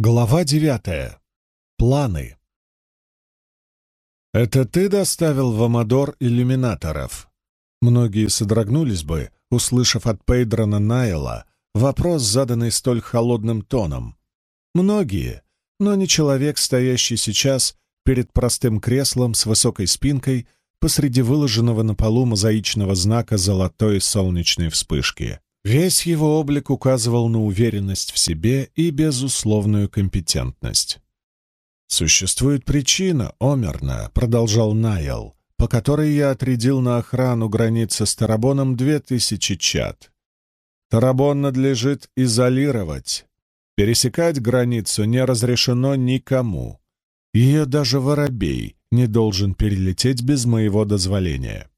Глава девятая. Планы. «Это ты доставил в Амадор иллюминаторов?» Многие содрогнулись бы, услышав от Пейдрона Найла вопрос, заданный столь холодным тоном. Многие, но не человек, стоящий сейчас перед простым креслом с высокой спинкой посреди выложенного на полу мозаичного знака золотой солнечной вспышки. Весь его облик указывал на уверенность в себе и безусловную компетентность. «Существует причина, Омерна», — продолжал Найл, «по которой я отрядил на охрану границы с Тарабоном две тысячи чад. Тарабон надлежит изолировать. Пересекать границу не разрешено никому. Ее даже воробей не должен перелететь без моего дозволения».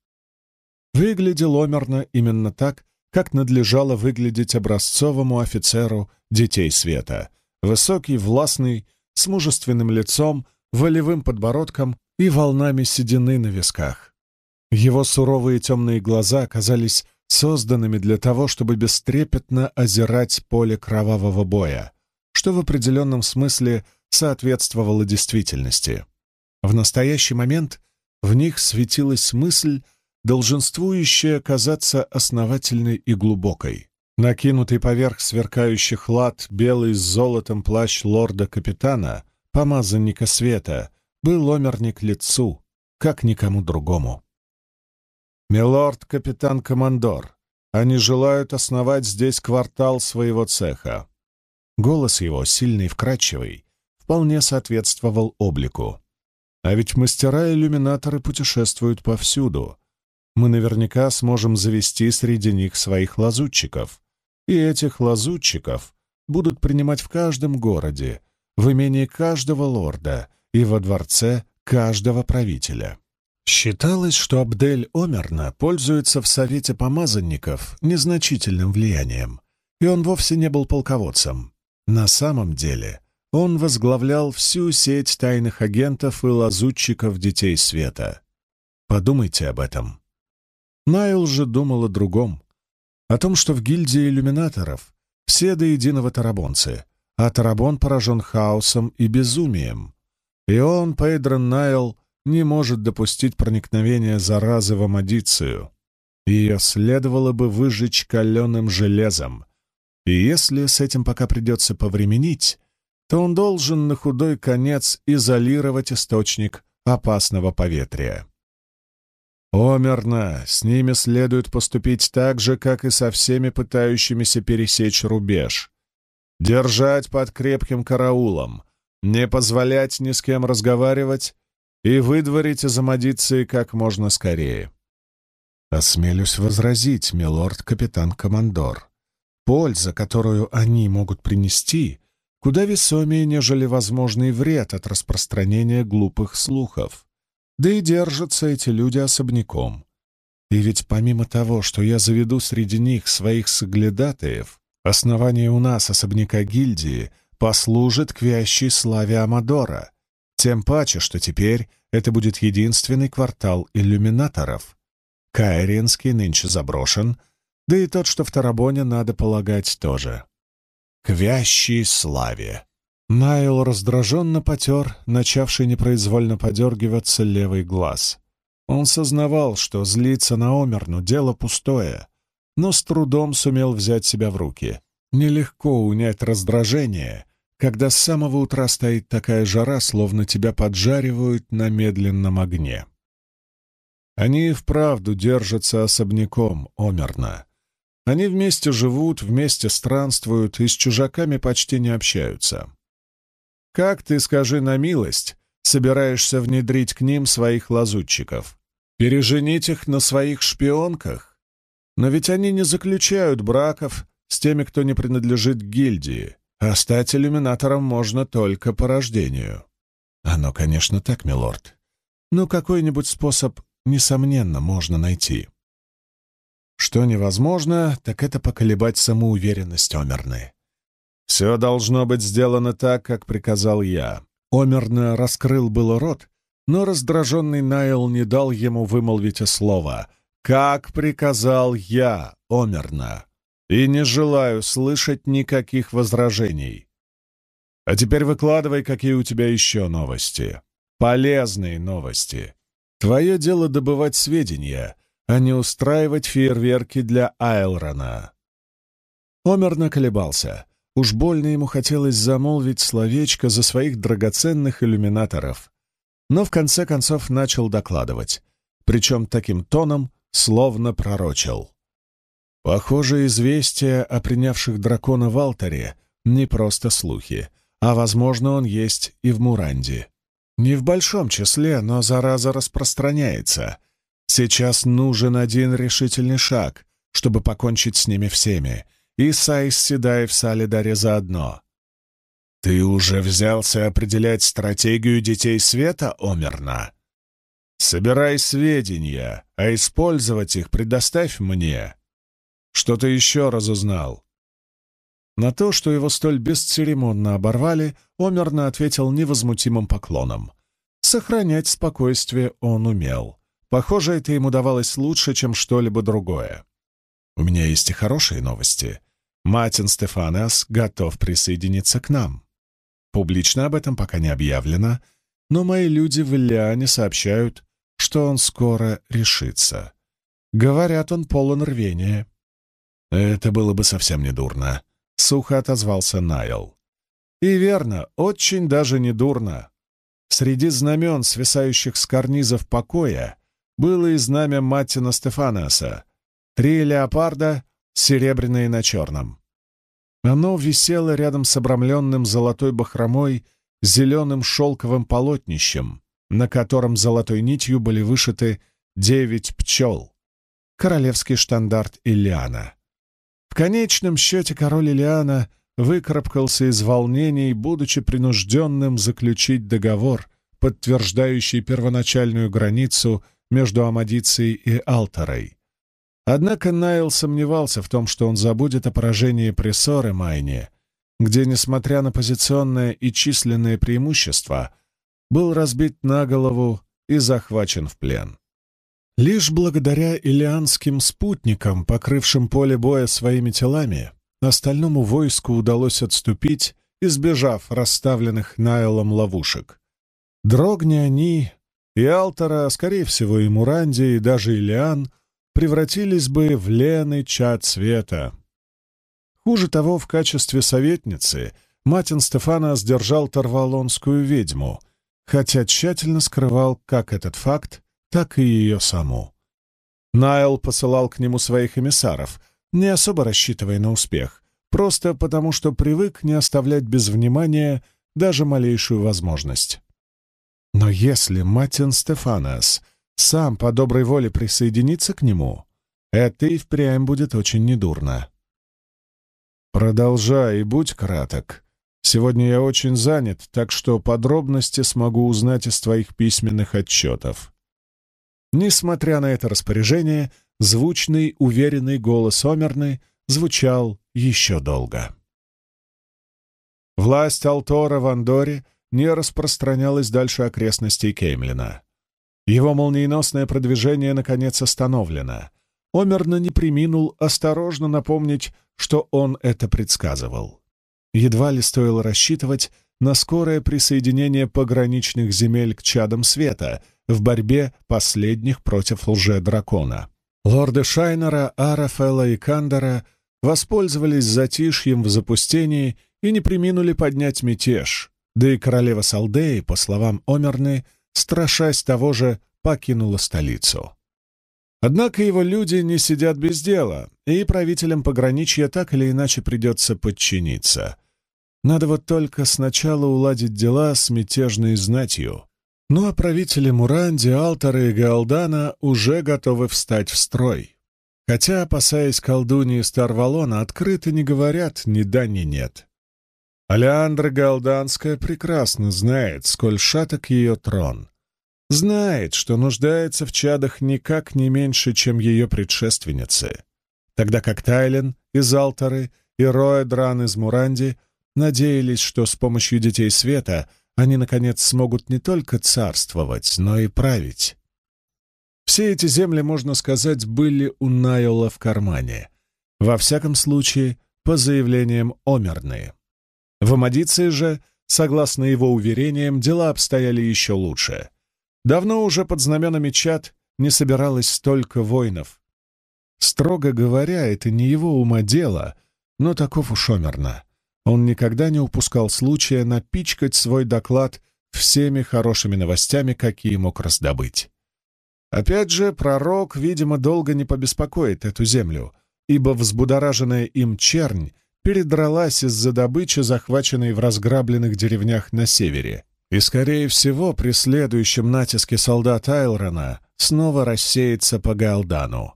Выглядел Омерна именно так, как надлежало выглядеть образцовому офицеру детей света. Высокий, властный, с мужественным лицом, волевым подбородком и волнами седины на висках. Его суровые темные глаза оказались созданными для того, чтобы бестрепетно озирать поле кровавого боя, что в определенном смысле соответствовало действительности. В настоящий момент в них светилась мысль долженствующая казаться основательной и глубокой. Накинутый поверх сверкающих лад белый с золотом плащ лорда-капитана, помазанника света, был омерник лицу, как никому другому. «Милорд-капитан-командор, они желают основать здесь квартал своего цеха». Голос его, сильный и вкрадчивый, вполне соответствовал облику. А ведь мастера-иллюминаторы путешествуют повсюду, мы наверняка сможем завести среди них своих лазутчиков. И этих лазутчиков будут принимать в каждом городе, в имении каждого лорда и во дворце каждого правителя. Считалось, что Абдель Омерна пользуется в Совете помазанников незначительным влиянием, и он вовсе не был полководцем. На самом деле он возглавлял всю сеть тайных агентов и лазутчиков Детей Света. Подумайте об этом. Найл же думал о другом. О том, что в гильдии иллюминаторов все до единого тарабонцы, а тарабон поражен хаосом и безумием. И он, Пейдрон Найл, не может допустить проникновения заразы в Амадицию. Ее следовало бы выжечь каленым железом. И если с этим пока придется повременить, то он должен на худой конец изолировать источник опасного поветрия. Омерно, с ними следует поступить так же, как и со всеми пытающимися пересечь рубеж. Держать под крепким караулом, не позволять ни с кем разговаривать и выдворить из Амадиции как можно скорее. Осмелюсь возразить, милорд-капитан-командор. Польза, которую они могут принести, куда весомее, нежели возможный вред от распространения глупых слухов. Да и держатся эти люди особняком. И ведь помимо того, что я заведу среди них своих соглядатаев, основание у нас особняка гильдии послужит к вящей славе Амадора, тем паче, что теперь это будет единственный квартал иллюминаторов. Кайринский нынче заброшен, да и тот, что в Тарабоне, надо полагать, тоже. К вящей славе. Найл раздраженно потер, начавший непроизвольно подергиваться левый глаз. Он сознавал, что злиться на Омерну — дело пустое, но с трудом сумел взять себя в руки. Нелегко унять раздражение, когда с самого утра стоит такая жара, словно тебя поджаривают на медленном огне. Они и вправду держатся особняком, Омерна. Они вместе живут, вместе странствуют и с чужаками почти не общаются. Как ты, скажи на милость, собираешься внедрить к ним своих лазутчиков? Переженить их на своих шпионках? Но ведь они не заключают браков с теми, кто не принадлежит гильдии, а стать иллюминатором можно только по рождению. Оно, конечно, так, милорд. Но какой-нибудь способ, несомненно, можно найти. Что невозможно, так это поколебать самоуверенность Омерны. «Все должно быть сделано так, как приказал я». Омерно раскрыл было рот, но раздраженный Найл не дал ему вымолвить и слова. «Как приказал я, Омерно, и не желаю слышать никаких возражений». А теперь выкладывай, какие у тебя еще новости. Полезные новости. Твое дело добывать сведения, а не устраивать фейерверки для Айлрона. Омер наколебался. Уж больно ему хотелось замолвить словечко за своих драгоценных иллюминаторов. Но в конце концов начал докладывать, причем таким тоном, словно пророчил. Похоже, известие о принявших дракона в алтаре не просто слухи, а, возможно, он есть и в Муранде. Не в большом числе, но зараза распространяется. Сейчас нужен один решительный шаг, чтобы покончить с ними всеми, и Сайс Седай в Салидаре заодно. «Ты уже взялся определять стратегию Детей Света, Омерна? Собирай сведения, а использовать их предоставь мне. Что ты еще разузнал?» На то, что его столь бесцеремонно оборвали, Омерна ответил невозмутимым поклоном. Сохранять спокойствие он умел. Похоже, это ему давалось лучше, чем что-либо другое. У меня есть и хорошие новости. Матин Стефанес готов присоединиться к нам. Публично об этом пока не объявлено, но мои люди в Ильяне сообщают, что он скоро решится. Говорят, он полон рвения. Это было бы совсем не дурно, — сухо отозвался Найл. И верно, очень даже не дурно. Среди знамен, свисающих с карнизов покоя, было и знамя Маттина Стефанаса, три леопарда, серебряные на черном. Оно висело рядом с обрамленным золотой бахромой зеленым шелковым полотнищем, на котором золотой нитью были вышиты девять пчел. Королевский штандарт Ильяна. В конечном счете король Ильяна выкарабкался из волнений, будучи принужденным заключить договор, подтверждающий первоначальную границу между Амадицией и Алтарой. Однако Найл сомневался в том, что он забудет о поражении прессоры Майне, где, несмотря на позиционное и численное преимущество, был разбит на голову и захвачен в плен. Лишь благодаря илианским спутникам, покрывшим поле боя своими телами, остальному войску удалось отступить, избежав расставленных Найлом ловушек. Дрогни они, и Алтара, скорее всего, и Муранди, и даже Илиан превратились бы в леный чад света. Хуже того, в качестве советницы Матин Стефана сдержал Тарвалонскую ведьму, хотя тщательно скрывал как этот факт, так и ее саму. Найл посылал к нему своих эмиссаров, не особо рассчитывая на успех, просто потому что привык не оставлять без внимания даже малейшую возможность. Но если Матин Стефанас сам по доброй воле присоединится к нему, это и впрямь будет очень недурно. Продолжай и будь краток. Сегодня я очень занят, так что подробности смогу узнать из твоих письменных отчетов. Несмотря на это распоряжение, звучный, уверенный голос Омерны звучал еще долго. Власть Алтора в Андоре не распространялась дальше окрестностей Кеймлина. Его молниеносное продвижение, наконец, остановлено. Омерно не приминул осторожно напомнить, что он это предсказывал. Едва ли стоило рассчитывать на скорое присоединение пограничных земель к чадам света в борьбе последних против лже-дракона. Лорды Шайнера, Арафела и Кандера воспользовались затишьем в запустении и не приминули поднять мятеж, да и королева Салдеи, по словам Омерны, страшась того же, покинула столицу. Однако его люди не сидят без дела, и правителям пограничья так или иначе придется подчиниться. Надо вот только сначала уладить дела с мятежной знатью. Ну а правители Муранди, Алтара и Галдана уже готовы встать в строй. Хотя, опасаясь колдуньи Старвалона, открыто не говорят ни да, ни нет. Алеандра Галданская прекрасно знает, сколь шаток ее трон. Знает, что нуждается в чадах никак не меньше, чем ее предшественницы. Тогда как Тайлен из Алтары и Роэдран из Муранди надеялись, что с помощью Детей Света они, наконец, смогут не только царствовать, но и править. Все эти земли, можно сказать, были у Найола в кармане. Во всяком случае, по заявлениям Омерны. В Амадиции же согласно его уверениям, дела обстояли еще лучше. Давно уже под знаменами чад не собиралось столько воинов. Строго говоря, это не его ума дело, но таков уж Омерна. Он никогда не упускал случая напичкать свой доклад всеми хорошими новостями, какие мог раздобыть. Опять же, пророк, видимо, долго не побеспокоит эту землю, ибо взбудораженная им чернь передралась из-за добычи, захваченной в разграбленных деревнях на севере. И, скорее всего, при следующем натиске солдат Айлрона снова рассеется по Галдану.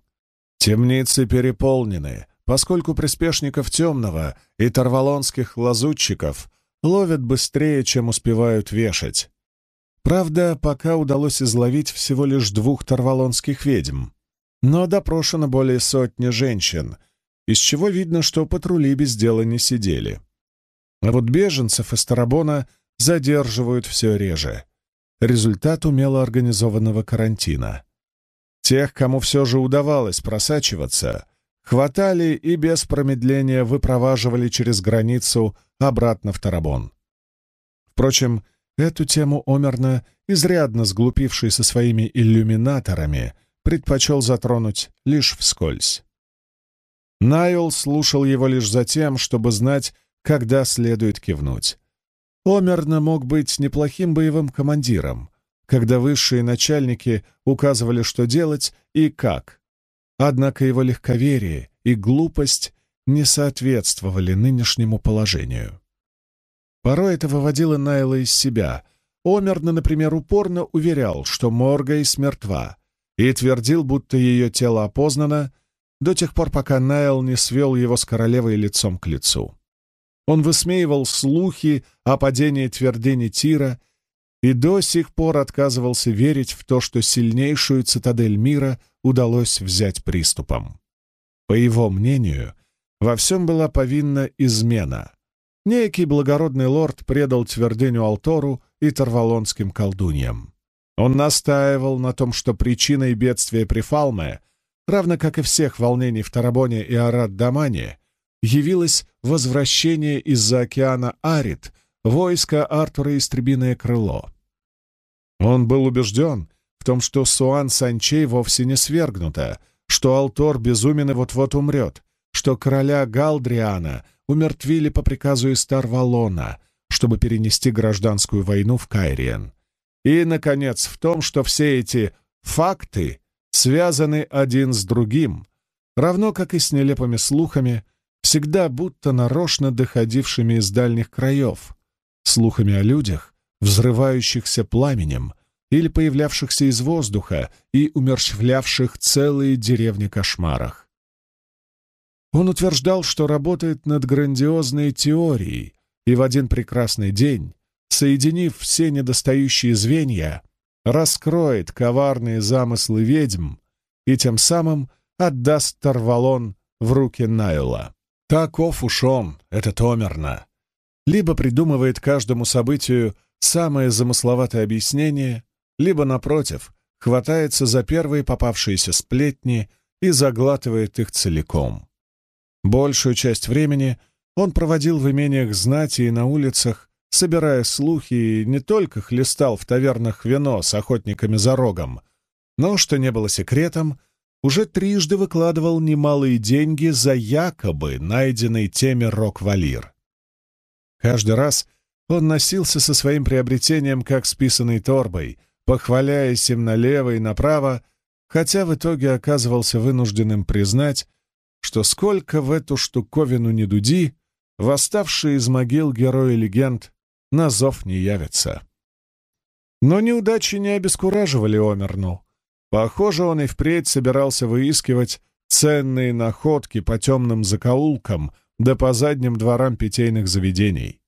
Темницы переполнены, поскольку приспешников Темного и тарвалонских лазутчиков ловят быстрее, чем успевают вешать. Правда, пока удалось изловить всего лишь двух тарвалонских ведьм, но допрошено более сотни женщин, из чего видно, что патрули без дела не сидели. А вот беженцев из Тарабона задерживают все реже. Результат умело организованного карантина. Тех, кому все же удавалось просачиваться, хватали и без промедления выпроваживали через границу обратно в Тарабон. Впрочем, эту тему Омерна, изрядно сглупивший со своими иллюминаторами, предпочел затронуть лишь вскользь. Найл слушал его лишь за тем, чтобы знать, когда следует кивнуть. Омерна мог быть неплохим боевым командиром, когда высшие начальники указывали, что делать и как. Однако его легковерие и глупость не соответствовали нынешнему положению. Порой это выводило Найла из себя. Омерна, например, упорно уверял, что Моргейс мертва, и твердил, будто ее тело опознано, до тех пор, пока Найл не свел его с королевой лицом к лицу. Он высмеивал слухи о падении твердыни Тира и до сих пор отказывался верить в то, что сильнейшую цитадель мира удалось взять приступом. По его мнению, во всем была повинна измена. Некий благородный лорд предал твердыню Алтору и Тарвалонским колдуньям. Он настаивал на том, что причиной бедствия Прифалме, равно как и всех волнений в Тарабоне и Арат-Дамане, явилось возвращение из-за океана Арит войска Артура Истребиное Крыло. Он был убежден в том, что Суан Санчей вовсе не свергнута, что Алтор безумен и вот-вот умрет, что короля Галдриана умертвили по приказу Истар-Валона, чтобы перенести гражданскую войну в Кайриен. И, наконец, в том, что все эти факты связаны один с другим, равно как и с нелепыми слухами, всегда будто нарочно доходившими из дальних краев, слухами о людях, взрывающихся пламенем или появлявшихся из воздуха и умерщвлявших целые деревни кошмарах. Он утверждал, что работает над грандиозной теорией, и в один прекрасный день, соединив все недостающие звенья, раскроет коварные замыслы ведьм и тем самым отдаст Тарвалон в руки Найла. Таков уж он, этот Омерна. Либо придумывает каждому событию самое замысловатое объяснение, либо, напротив, хватается за первые попавшиеся сплетни и заглатывает их целиком. Большую часть времени он проводил в имениях знати и на улицах, собирая слухи, не только хлестал в тавернах вино с охотниками за рогом, но, что не было секретом, уже трижды выкладывал немалые деньги за якобы найденный теме Рок-Валир. Каждый раз он носился со своим приобретением как с торбой, похваляясь им налево и направо, хотя в итоге оказывался вынужденным признать, что сколько в эту штуковину не дуди, восставшие из могил герои легенд на зов не явятся. Но неудачи не обескураживали Омерну. Похоже, он и впредь собирался выискивать ценные находки по темным закоулкам да по задним дворам питейных заведений.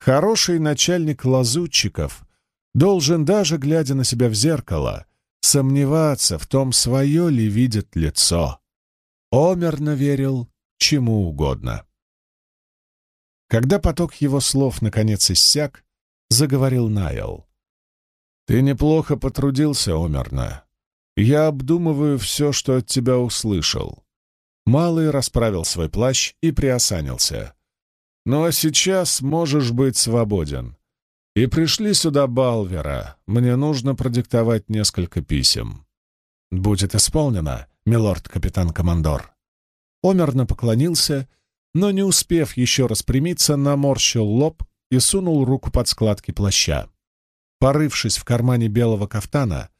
Хороший начальник лазутчиков должен, даже глядя на себя в зеркало, сомневаться в том, свое ли видит лицо. Омерно верил чему угодно. Когда поток его слов наконец иссяк, заговорил Найл. «Ты неплохо потрудился, Омерно. Я обдумываю все, что от тебя услышал». Малый расправил свой плащ и приосанился. Ну а сейчас можешь быть свободен. И пришли сюда Балвера. Мне нужно продиктовать несколько писем. Будет исполнено, милорд-капитан-командор. Омерно поклонился, но, не успев еще распрямиться, наморщил лоб и сунул руку под складки плаща. Порывшись в кармане белого кафтана,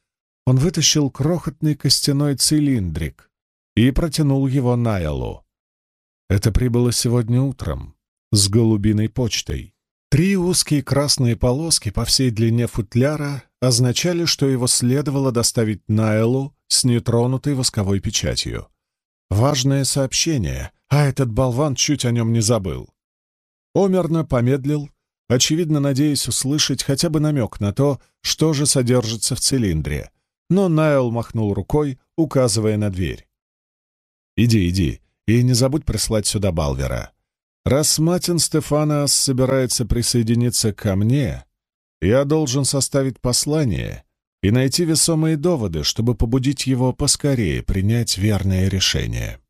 он вытащил крохотный костяной цилиндрик и протянул его Найлу. Это прибыло сегодня утром, с голубиной почтой. Три узкие красные полоски по всей длине футляра означали, что его следовало доставить Найлу с нетронутой восковой печатью. Важное сообщение, а этот болван чуть о нем не забыл. Омерно помедлил, очевидно надеясь услышать хотя бы намек на то, что же содержится в цилиндре, но Найл махнул рукой, указывая на дверь. «Иди, иди, и не забудь прислать сюда Балвера. Раз Матин Стефанос собирается присоединиться ко мне, я должен составить послание и найти весомые доводы, чтобы побудить его поскорее принять верное решение».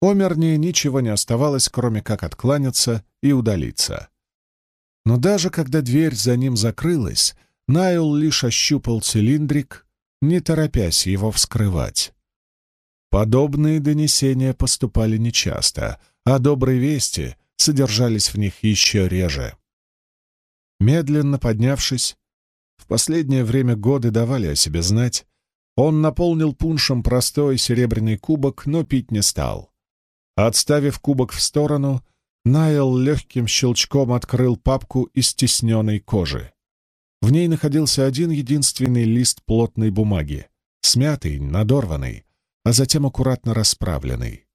Омерне ничего не оставалось, кроме как откланяться и удалиться. Но даже когда дверь за ним закрылась, Найл лишь ощупал цилиндрик, не торопясь его вскрывать. Подобные донесения поступали нечасто, а добрые вести содержались в них еще реже. Медленно поднявшись, в последнее время годы давали о себе знать, он наполнил пуншем простой серебряный кубок, но пить не стал. Отставив кубок в сторону, Найл легким щелчком открыл папку из стесненной кожи. В ней находился один единственный лист плотной бумаги, смятый, надорванный, а затем аккуратно расправленный.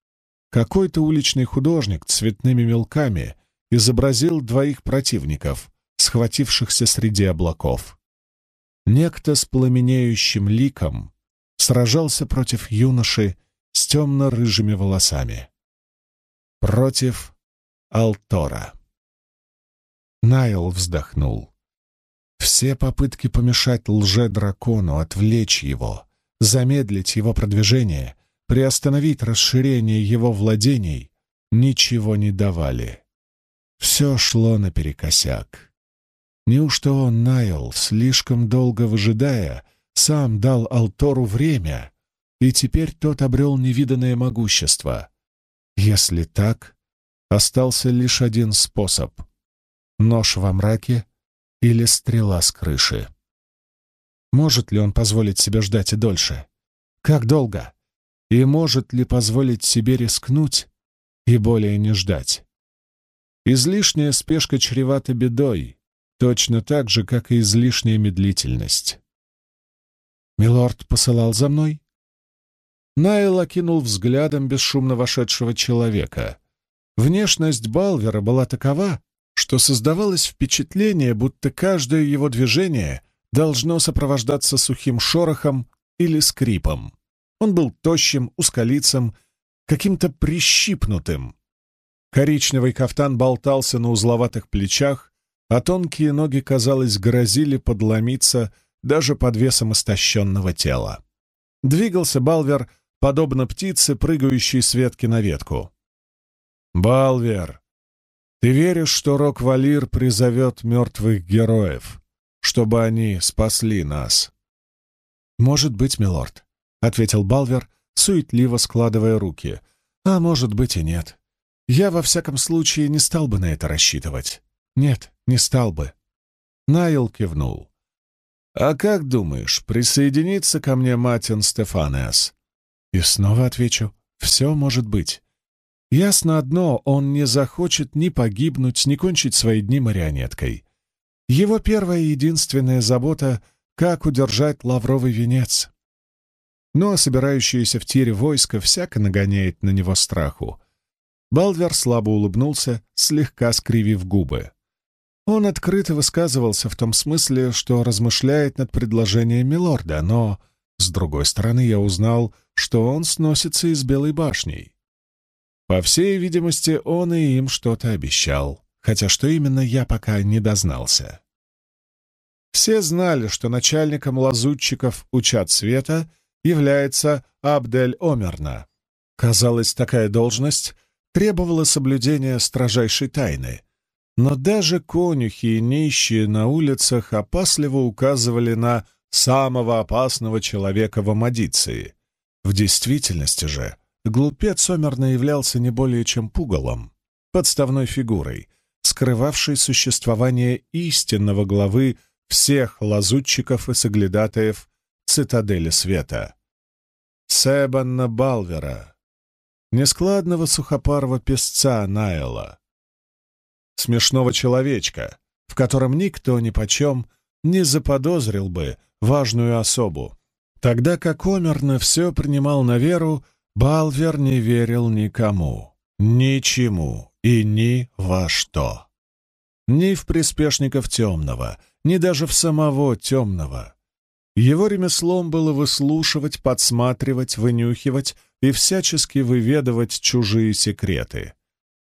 Какой-то уличный художник цветными мелками изобразил двоих противников, схватившихся среди облаков. Некто с пламенеющим ликом сражался против юноши с темно-рыжими волосами. Против Алтора. Найл вздохнул. Все попытки помешать лже-дракону, отвлечь его, замедлить его продвижение, приостановить расширение его владений, ничего не давали. Все шло наперекосяк. Неужто он, Найл, слишком долго выжидая, сам дал Алтору время, и теперь тот обрел невиданное могущество? Если так, остался лишь один способ — нож во мраке или стрела с крыши. Может ли он позволить себе ждать и дольше? Как долго? И может ли позволить себе рискнуть и более не ждать? Излишняя спешка чревата бедой, точно так же, как и излишняя медлительность. «Милорд посылал за мной?» Найл окинул взглядом бесшумно вошедшего человека. Внешность Балвера была такова, что создавалось впечатление, будто каждое его движение должно сопровождаться сухим шорохом или скрипом. Он был тощим, узколицем, каким-то прищипнутым. Коричневый кафтан болтался на узловатых плечах, а тонкие ноги, казалось, грозили подломиться даже под весом истощенного тела. Двигался Балвер, подобно птице, прыгающей с ветки на ветку. «Балвер, ты веришь, что Рок-Валир призовет мертвых героев?» чтобы они спасли нас». «Может быть, милорд», — ответил Балвер, суетливо складывая руки. «А может быть и нет. Я, во всяком случае, не стал бы на это рассчитывать. Нет, не стал бы». Найл кивнул. «А как думаешь, присоединится ко мне Матин Стефанес?» И снова отвечу, «Все может быть. Ясно одно, он не захочет ни погибнуть, ни кончить свои дни марионеткой. Его первая и единственная забота — как удержать лавровый венец. Но собирающееся в тире войско всяко нагоняет на него страху. Балдвер слабо улыбнулся, слегка скривив губы. Он открыто высказывался в том смысле, что размышляет над предложением Милорда, но, с другой стороны, я узнал, что он сносится из Белой башней. По всей видимости, он и им что-то обещал хотя что именно я пока не дознался. Все знали, что начальником лазутчиков Учат Света является Абдель Омерна. Казалось, такая должность требовало соблюдения строжайшей тайны, но даже конюхи и нищие на улицах опасливо указывали на самого опасного человека в Амадиции. В действительности же глупец Омерно являлся не более чем пугалом, подставной фигурой, скрывавшей существование истинного главы всех лазутчиков и соглядатаев цитадели света. Себанна Балвера, нескладного сухопарого песца Найла, смешного человечка, в котором никто ни почем не заподозрил бы важную особу. Тогда как Омерно все принимал на веру, Балвер не верил никому, ничему и ни во что. Ни в приспешников темного, ни даже в самого темного. Его ремеслом было выслушивать, подсматривать, вынюхивать и всячески выведывать чужие секреты.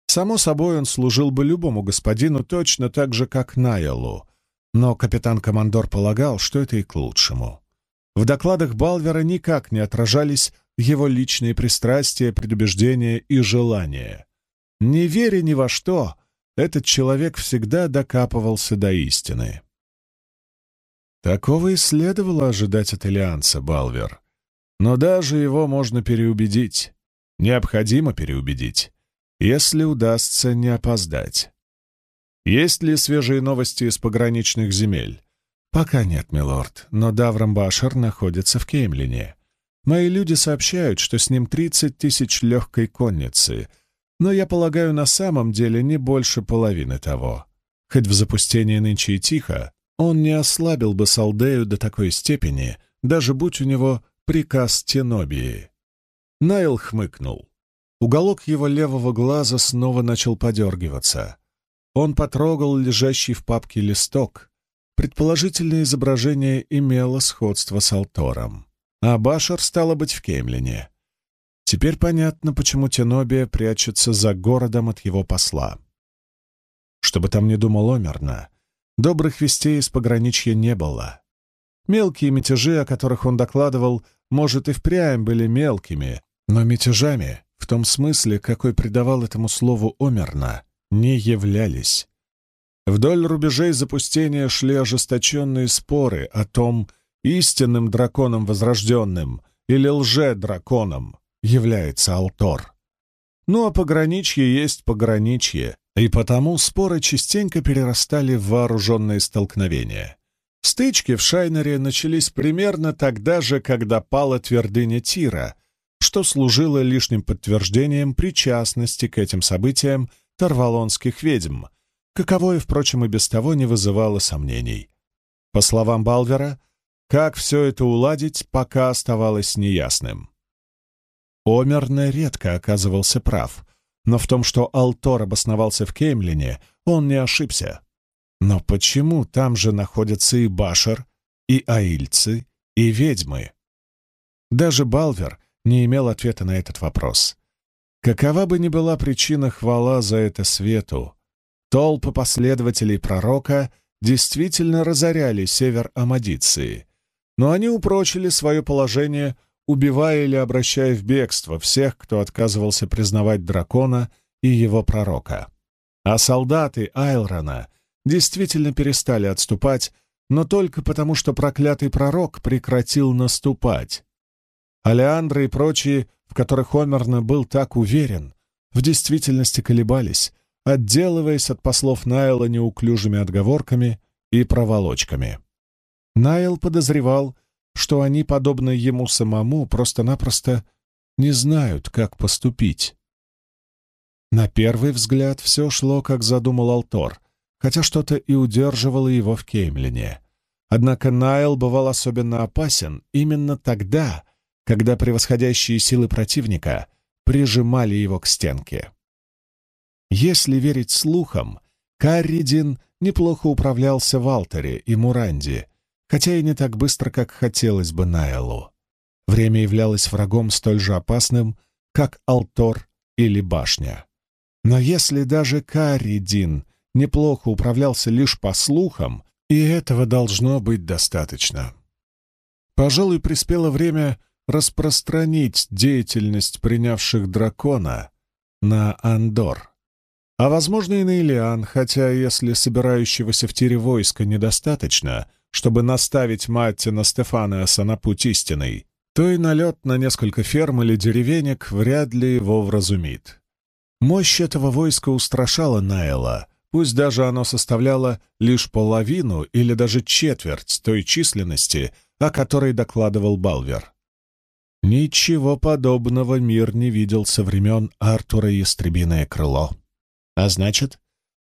Само собой, он служил бы любому господину точно так же, как Найлу, но капитан-командор полагал, что это и к лучшему. В докладах Балвера никак не отражались его личные пристрастия, предубеждения и желания. Не веря ни во что, этот человек всегда докапывался до истины. Такого и следовало ожидать от Элианца, Балвер. Но даже его можно переубедить. Необходимо переубедить, если удастся не опоздать. Есть ли свежие новости из пограничных земель? Пока нет, милорд, но Даврам Башар находится в Кеймлине. Мои люди сообщают, что с ним 30 тысяч легкой конницы, но я полагаю, на самом деле не больше половины того. Хоть в запустении нынче и тихо, он не ослабил бы Салдею до такой степени, даже будь у него приказ Тенобии. Найл хмыкнул. Уголок его левого глаза снова начал подергиваться. Он потрогал лежащий в папке листок. Предположительное изображение имело сходство с Алтором. А Башар стало быть в Кемлине. Теперь понятно, почему Тенобия прячется за городом от его посла. Чтобы там не думал Омерна, Добрых вестей из пограничья не было. Мелкие мятежи, о которых он докладывал, может, и впрямь были мелкими, но мятежами, в том смысле, какой придавал этому слову Омерна, не являлись. Вдоль рубежей запустения шли ожесточенные споры о том, истинным драконом возрожденным или лже-драконом является Алтор. Ну а пограничье есть пограничье, и потому споры частенько перерастали в вооруженные столкновения. Стычки в Шайнере начались примерно тогда же, когда пала твердыня Тира, что служило лишним подтверждением причастности к этим событиям тарвалонских ведьм, каковое, впрочем, и без того не вызывало сомнений. По словам Балвера, как все это уладить, пока оставалось неясным. Омерне редко оказывался прав, но в том, что Алтор обосновался в Кеймлине, он не ошибся. Но почему там же находятся и Башар, и Аильцы, и ведьмы? Даже Балвер не имел ответа на этот вопрос. Какова бы ни была причина хвала за это свету, толпы последователей пророка действительно разоряли север Амадиции, но они упрочили свое положение – убивая или обращая в бегство всех, кто отказывался признавать дракона и его пророка. А солдаты Айлрона действительно перестали отступать, но только потому, что проклятый пророк прекратил наступать. Алеандры и прочие, в которых Омерна был так уверен, в действительности колебались, отделываясь от послов Найла неуклюжими отговорками и проволочками. Найл подозревал, что они, подобно ему самому, просто-напросто не знают, как поступить. На первый взгляд все шло, как задумал Алтор, хотя что-то и удерживало его в Кеймлине. Однако Найл бывал особенно опасен именно тогда, когда превосходящие силы противника прижимали его к стенке. Если верить слухам, Карридин неплохо управлялся в Алтере и Муранде, хотя и не так быстро, как хотелось бы Найлу. Время являлось врагом столь же опасным, как Алтор или Башня. Но если даже Каридин неплохо управлялся лишь по слухам, и этого должно быть достаточно. Пожалуй, приспело время распространить деятельность принявших дракона на Андор. А, возможно, и на Илиан, хотя если собирающегося в тире войска недостаточно, чтобы наставить Маттина Стефанеса на путь истинный, то и налет на несколько ферм или деревенек вряд ли его вразумит. Мощь этого войска устрашала Найла, пусть даже оно составляло лишь половину или даже четверть той численности, о которой докладывал Балвер. Ничего подобного мир не видел со времен Артура Ястребиное крыло. А значит,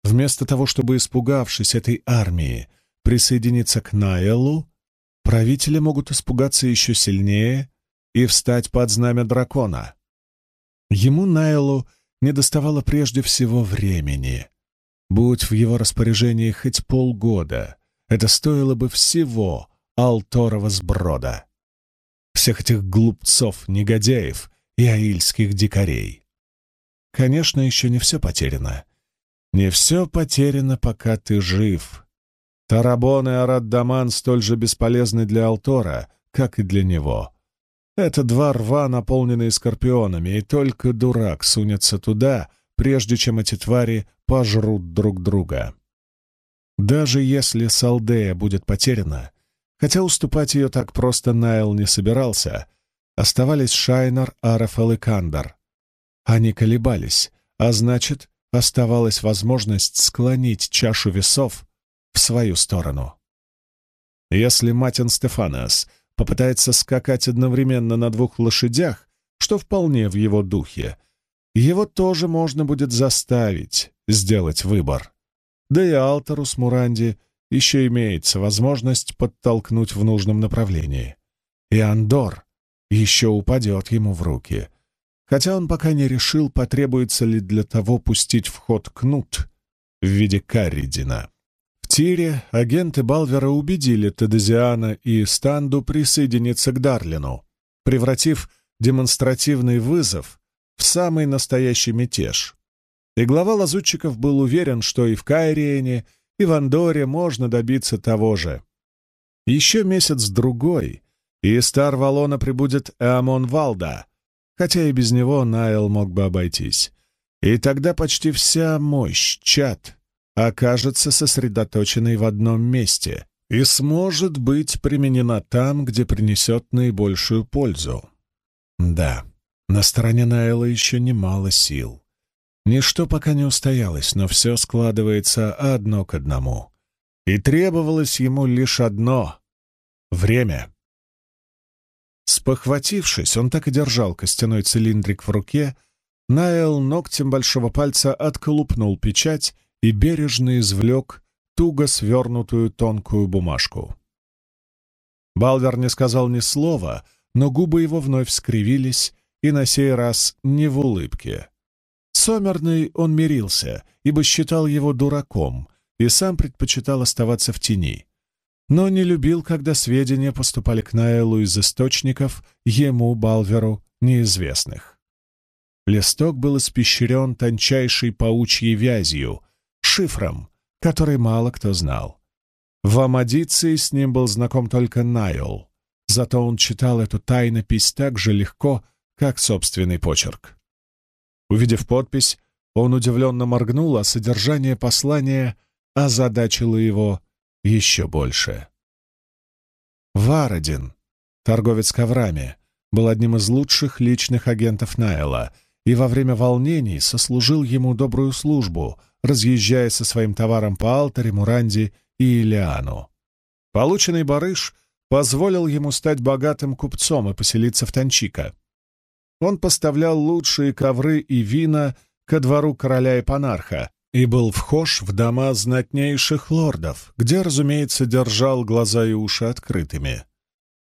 вместо того, чтобы, испугавшись этой армии, присоединиться к Найлу, правители могут испугаться еще сильнее и встать под знамя дракона. Ему, Найлу, не доставало прежде всего времени. Будь в его распоряжении хоть полгода, это стоило бы всего Алторова сброда всех этих глупцов, негодяев и аильских дикарей. Конечно, еще не все потеряно. Не все потеряно, пока ты жив. Тарабон и Арат-Даман столь же бесполезны для Алтора, как и для него. Это два рва, наполненные скорпионами, и только дурак сунется туда, прежде чем эти твари пожрут друг друга. Даже если Салдея будет потеряна, Хотя уступать ее так просто Найл не собирался, оставались Шайнер, Арафел и Кандор. Они колебались, а значит, оставалась возможность склонить чашу весов в свою сторону. Если Матин Стефанос попытается скакать одновременно на двух лошадях, что вполне в его духе, его тоже можно будет заставить сделать выбор. Да и Алтерус Муранди — еще имеется возможность подтолкнуть в нужном направлении. И Андор еще упадет ему в руки, хотя он пока не решил, потребуется ли для того пустить в ход кнут в виде Карридина. В тире агенты Балвера убедили Тедезиана и Станду присоединиться к Дарлину, превратив демонстративный вызов в самый настоящий мятеж. И глава лазутчиков был уверен, что и в Кайриене, и в Андоре можно добиться того же. Еще месяц-другой, и из Тар-Валона прибудет Эамон Валда, хотя и без него Найл мог бы обойтись. И тогда почти вся мощь чат окажется сосредоточенной в одном месте и сможет быть применена там, где принесет наибольшую пользу. Да, на стороне Найла еще немало сил. Ничто пока не устоялось, но все складывается одно к одному. И требовалось ему лишь одно — время. Спохватившись, он так и держал костяной цилиндрик в руке, Найл ногтем большого пальца отколупнул печать и бережно извлек туго свернутую тонкую бумажку. Балвер не сказал ни слова, но губы его вновь скривились, и на сей раз не в улыбке. Сомерный он мирился, ибо считал его дураком и сам предпочитал оставаться в тени. Но не любил, когда сведения поступали к Найлу из источников, ему, Балверу, неизвестных. Листок был испещрен тончайшей паучьей вязью, шифром, который мало кто знал. В Амадиции с ним был знаком только Найл, зато он читал эту тайнопись так же легко, как собственный почерк. Увидев подпись, он удивленно моргнул, а содержание послания озадачило его еще больше. Вародин, торговец коврами, был одним из лучших личных агентов Найла и во время волнений сослужил ему добрую службу, разъезжая со своим товаром по Алтаре, Муранди и Илиану. Полученный барыш позволил ему стать богатым купцом и поселиться в Танчика. Он поставлял лучшие ковры и вина ко двору короля и панарха и был вхож в дома знатнейших лордов, где, разумеется, держал глаза и уши открытыми.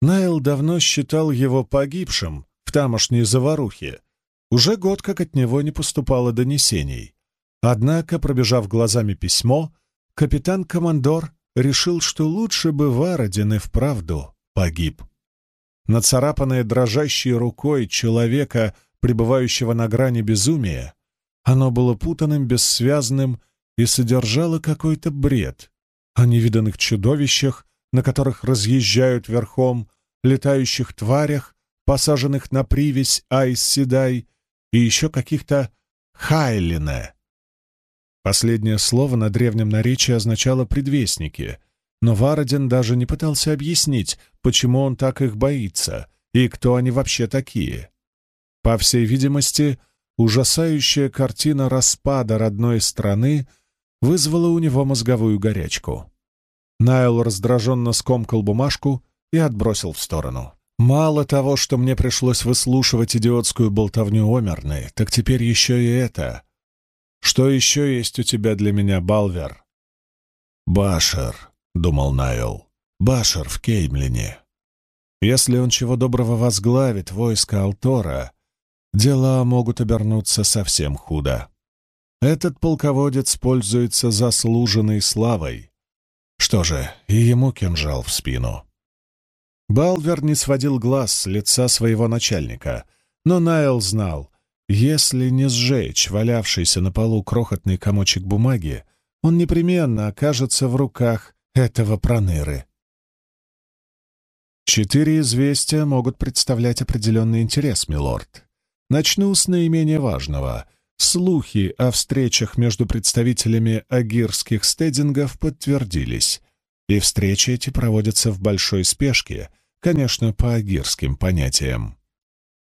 Найл давно считал его погибшим в тамошней заварухе. Уже год как от него не поступало донесений. Однако, пробежав глазами письмо, капитан-командор решил, что лучше бы Вародин и вправду погиб нацарапанное дрожащей рукой человека, пребывающего на грани безумия, оно было путанным, бессвязным и содержало какой-то бред о невиданных чудовищах, на которых разъезжают верхом, летающих тварях, посаженных на привязь Айс-Седай, и еще каких-то Хайлине. Последнее слово на древнем наречии означало «предвестники», но Вародин даже не пытался объяснить, почему он так их боится и кто они вообще такие. По всей видимости, ужасающая картина распада родной страны вызвала у него мозговую горячку. Найл раздраженно скомкал бумажку и отбросил в сторону. «Мало того, что мне пришлось выслушивать идиотскую болтовню Омерны, так теперь еще и это. Что еще есть у тебя для меня, Балвер?» «Башер», — думал Найл, — «Башер в Кеймлине. Если он чего доброго возглавит войско Алтора, дела могут обернуться совсем худо. Этот полководец пользуется заслуженной славой. Что же, и ему кинжал в спину». Балвер не сводил глаз с лица своего начальника, но Найл знал, если не сжечь валявшийся на полу крохотный комочек бумаги, он непременно окажется в руках этого проныры. Четыре известия могут представлять определенный интерес, милорд. Начну с наименее важного. Слухи о встречах между представителями агирских стедингов подтвердились, и встречи эти проводятся в большой спешке, конечно, по агирским понятиям.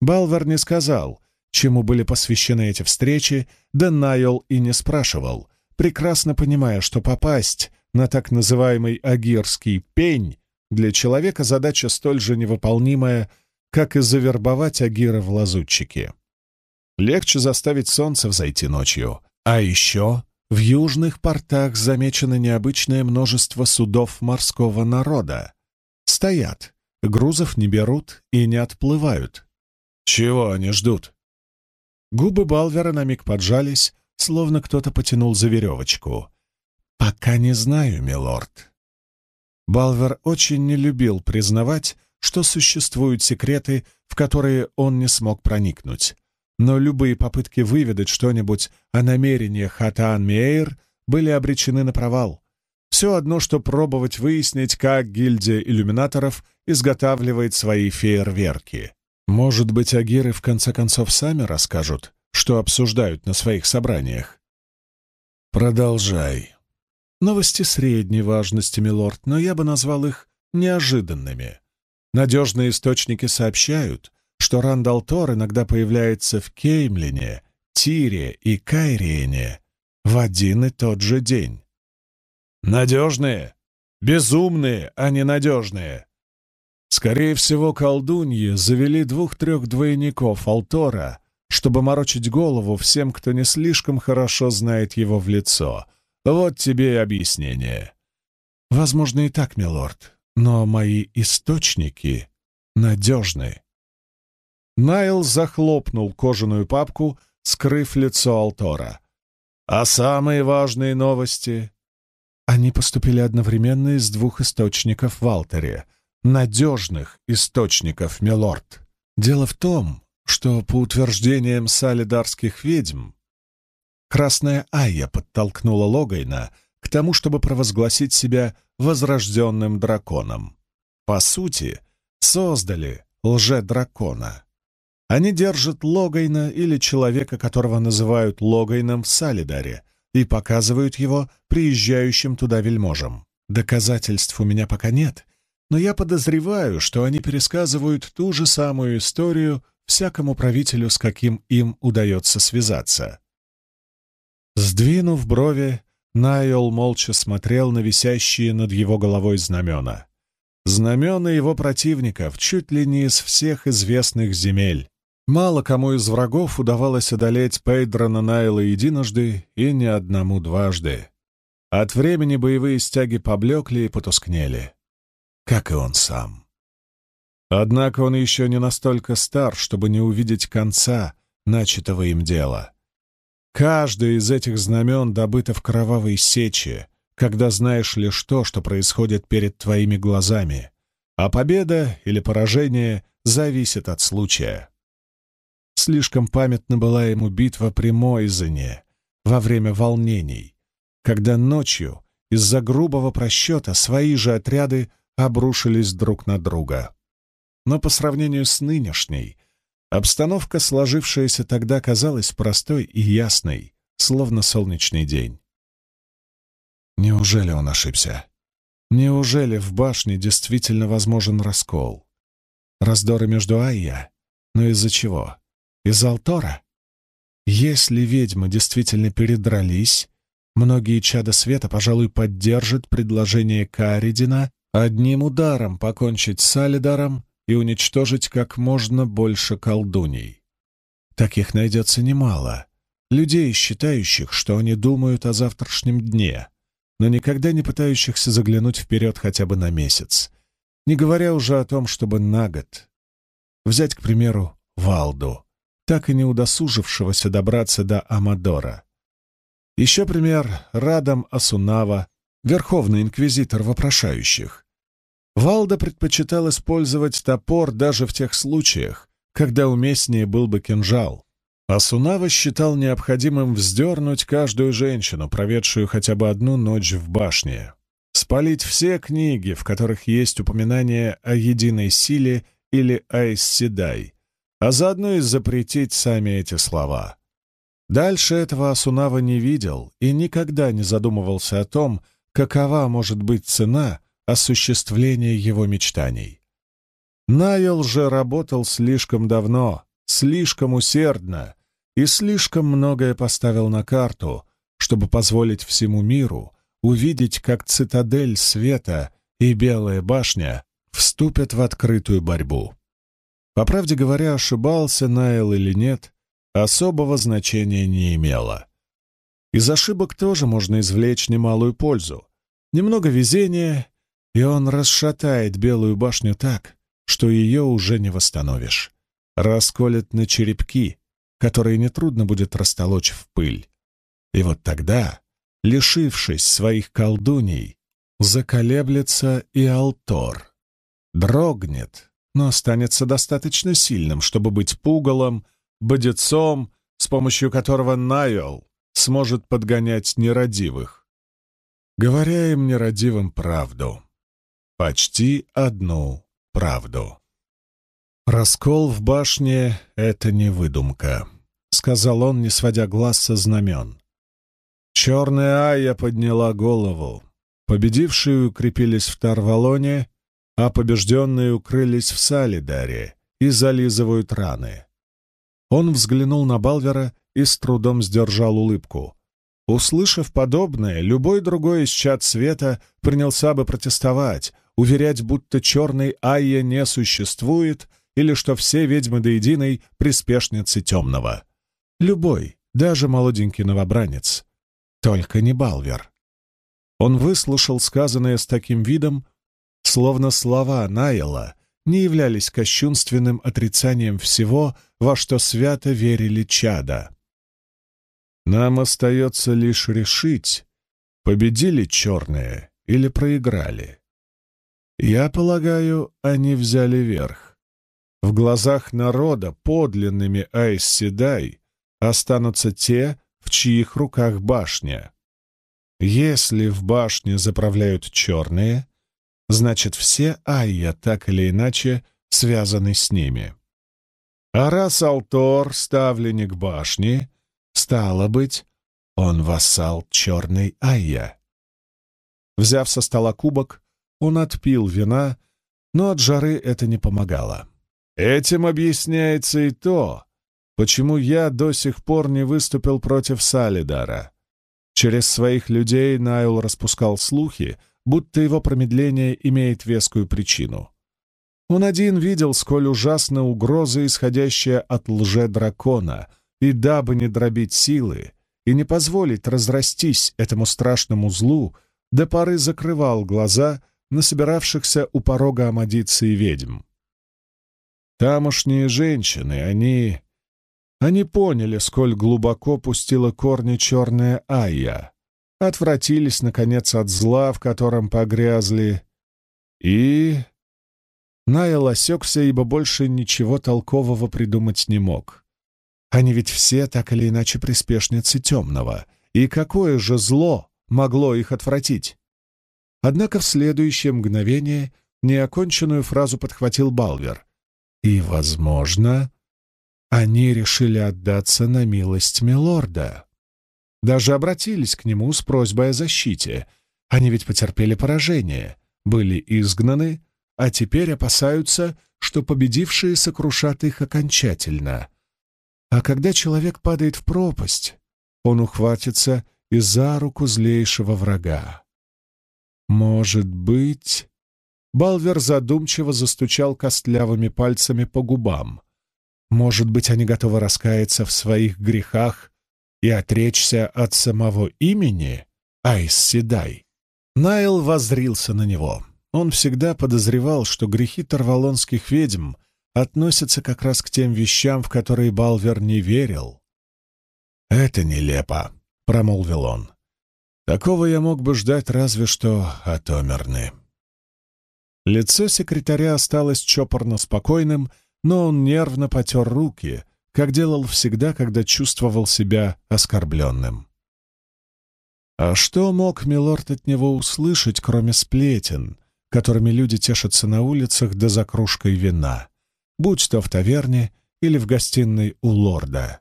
Балвар не сказал, чему были посвящены эти встречи, да Найол и не спрашивал, прекрасно понимая, что попасть на так называемый агирский пень для человека задача столь же невыполнимая, как и завербовать агира в лазутчики. Легче заставить солнце взойти ночью. А еще в южных портах замечено необычное множество судов морского народа. Стоят, грузов не берут и не отплывают. Чего они ждут? Губы Балвера на миг поджались, словно кто-то потянул за веревочку. «Пока не знаю, милорд». Балвер очень не любил признавать, что существуют секреты, в которые он не смог проникнуть. Но любые попытки выведать что-нибудь о намерениях Хатаан Мейер были обречены на провал. Все одно, что пробовать выяснить, как гильдия иллюминаторов изготавливает свои фейерверки. Может быть, агиры в конце концов сами расскажут, что обсуждают на своих собраниях. Продолжай. Новости средней важности, милорд, но я бы назвал их неожиданными. Надежные источники сообщают, что Рандал Тор иногда появляется в Кеймлине, Тире и Кайриене в один и тот же день. Надежные? Безумные, а не надежные. Скорее всего, колдуньи завели двух-трех двойников Алтора, чтобы морочить голову всем, кто не слишком хорошо знает его в лицо. Вот тебе и объяснение. Возможно, и так, милорд, но мои источники надежны. Найл захлопнул кожаную папку, скрыв лицо Алтора. А самые важные новости? Они поступили одновременно из двух источников в Алтере. Надежных источников, милорд. Дело в том, что, по утверждениям салидарских ведьм, Красная Айя подтолкнула Логайна к тому, чтобы провозгласить себя возрожденным драконом. По сути, создали лже-дракона. Они держат Логайна или человека, которого называют Логайном в Салидаре, и показывают его приезжающим туда вельможам. Доказательств у меня пока нет, но я подозреваю, что они пересказывают ту же самую историю всякому правителю, с каким им удается связаться. Сдвинув брови, Найол молча смотрел на висящие над его головой знамена. Знамена его противников чуть ли не из всех известных земель. Мало кому из врагов удавалось одолеть Пейдрона Найла единожды и ни одному дважды. От времени боевые стяги поблекли и потускнели, как и он сам. Однако он еще не настолько стар, чтобы не увидеть конца начатого им дела. Каждое из этих знамен добыто в кровавой сече, когда знаешь лишь то, что происходит перед твоими глазами, а победа или поражение зависит от случая. Слишком памятна была ему битва при Мойзене во время волнений, когда ночью из-за грубого просчета свои же отряды обрушились друг на друга. Но по сравнению с нынешней, Обстановка, сложившаяся тогда, казалась простой и ясной, словно солнечный день. Неужели он ошибся? Неужели в башне действительно возможен раскол? Раздоры между Айя? Но из-за чего? Из-за Алтора? Если ведьмы действительно передрались, многие чада света, пожалуй, поддержат предложение Каридина одним ударом покончить с Алидаром и уничтожить как можно больше колдуней. Таких найдется немало. Людей, считающих, что они думают о завтрашнем дне, но никогда не пытающихся заглянуть вперед хотя бы на месяц, не говоря уже о том, чтобы на год. Взять, к примеру, Валду, так и не удосужившегося добраться до Амадора. Еще пример — Радам Асунава, верховный инквизитор вопрошающих. Валда предпочитал использовать топор даже в тех случаях, когда уместнее был бы кинжал. Асунава считал необходимым вздернуть каждую женщину, проведшую хотя бы одну ночь в башне, спалить все книги, в которых есть упоминание о единой силе или Айсседай, а заодно и запретить сами эти слова. Дальше этого Асунава не видел и никогда не задумывался о том, какова может быть цена осуществления его мечтаний. Найл же работал слишком давно, слишком усердно и слишком многое поставил на карту, чтобы позволить всему миру увидеть, как цитадель света и Белая башня вступят в открытую борьбу. По правде говоря, ошибался Найл или нет, особого значения не имело. Из ошибок тоже можно извлечь немалую пользу. Немного везения, и он расшатает Белую башню так, что ее уже не восстановишь. Расколет на черепки, которые нетрудно будет растолочь в пыль. И вот тогда, лишившись своих колдуний, заколеблется и Алтор. Дрогнет, но останется достаточно сильным, чтобы быть пугалом, бодецом, с помощью которого Найол сможет подгонять нерадивых. Говоря им нерадивым правду. Почти одну правду. «Раскол в башне — это не выдумка», — сказал он, не сводя глаз со знамен. Черная Айя подняла голову. Победившие укрепились в Тарвалоне, а побежденные укрылись в Салидаре и зализывают раны. Он взглянул на Балвера и с трудом сдержал улыбку. Услышав подобное, любой другой из чад света принялся бы протестовать, уверять, будто черной Айя не существует или что все ведьмы до единой — приспешницы темного. Любой, даже молоденький новобранец. Только не Балвер. Он выслушал сказанное с таким видом, словно слова Найла не являлись кощунственным отрицанием всего, во что свято верили чада. Нам остается лишь решить, победили черные или проиграли. Я полагаю, они взяли верх. В глазах народа подлинными Айс-Седай останутся те, в чьих руках башня. Если в башне заправляют черные, значит, все Айя так или иначе связаны с ними. А раз Алтор — ставленник башни, стало быть, он вассал черной Айя. Взяв со стола кубок, он отпил вина, но от жары это не помогало. Этим объясняется и то, почему я до сих пор не выступил против Салидара. Через своих людей Найл распускал слухи, будто его промедление имеет вескую причину. Он один видел, сколь ужасна угроза, исходящая от лже-дракона, и дабы не дробить силы и не позволить разрастись этому страшному злу, до поры закрывал глаза на собиравшихся у порога амадиции ведьм. Тамошние женщины, они... Они поняли, сколь глубоко пустила корни черная Айя, отвратились, наконец, от зла, в котором погрязли, и... Найл осекся, ибо больше ничего толкового придумать не мог. Они ведь все так или иначе приспешницы темного, и какое же зло могло их отвратить? Однако в следующее мгновение неоконченную фразу подхватил Балвер. И, возможно, они решили отдаться на милость Милорда. Даже обратились к нему с просьбой о защите. Они ведь потерпели поражение, были изгнаны, а теперь опасаются, что победившие сокрушат их окончательно. А когда человек падает в пропасть, он ухватится и за руку злейшего врага. Может быть... Балвер задумчиво застучал костлявыми пальцами по губам. Может быть, они готовы раскаяться в своих грехах и отречься от самого имени Айс Седай. Найл воззрился на него. Он всегда подозревал, что грехи тарвалонских ведьм относятся как раз к тем вещам, в которые Балвер не верил. «Это нелепо», — промолвил он. «Такого я мог бы ждать разве что от Омерны». Лицо секретаря осталось чопорно спокойным, но он нервно потер руки, как делал всегда, когда чувствовал себя оскорбленным. А что мог Милорд от него услышать, кроме сплетен, которыми люди тешатся на улицах да за кружкой вина, будь то в таверне или в гостиной у лорда?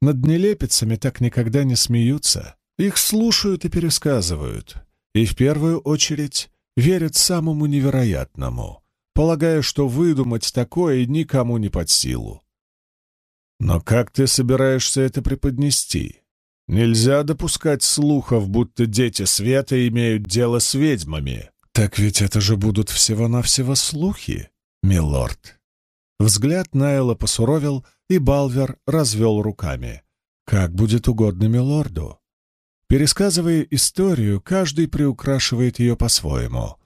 Над нелепицами так никогда не смеются, их слушают и пересказывают, и в первую очередь верят самому невероятному, полагая, что выдумать такое никому не под силу. Но как ты собираешься это преподнести? Нельзя допускать слухов, будто дети света имеют дело с ведьмами. Так ведь это же будут всего-навсего слухи, милорд. Взгляд Найла посуровил, и Балвер развел руками. Как будет угодно милорду. Пересказывая историю, каждый приукрашивает ее по-своему.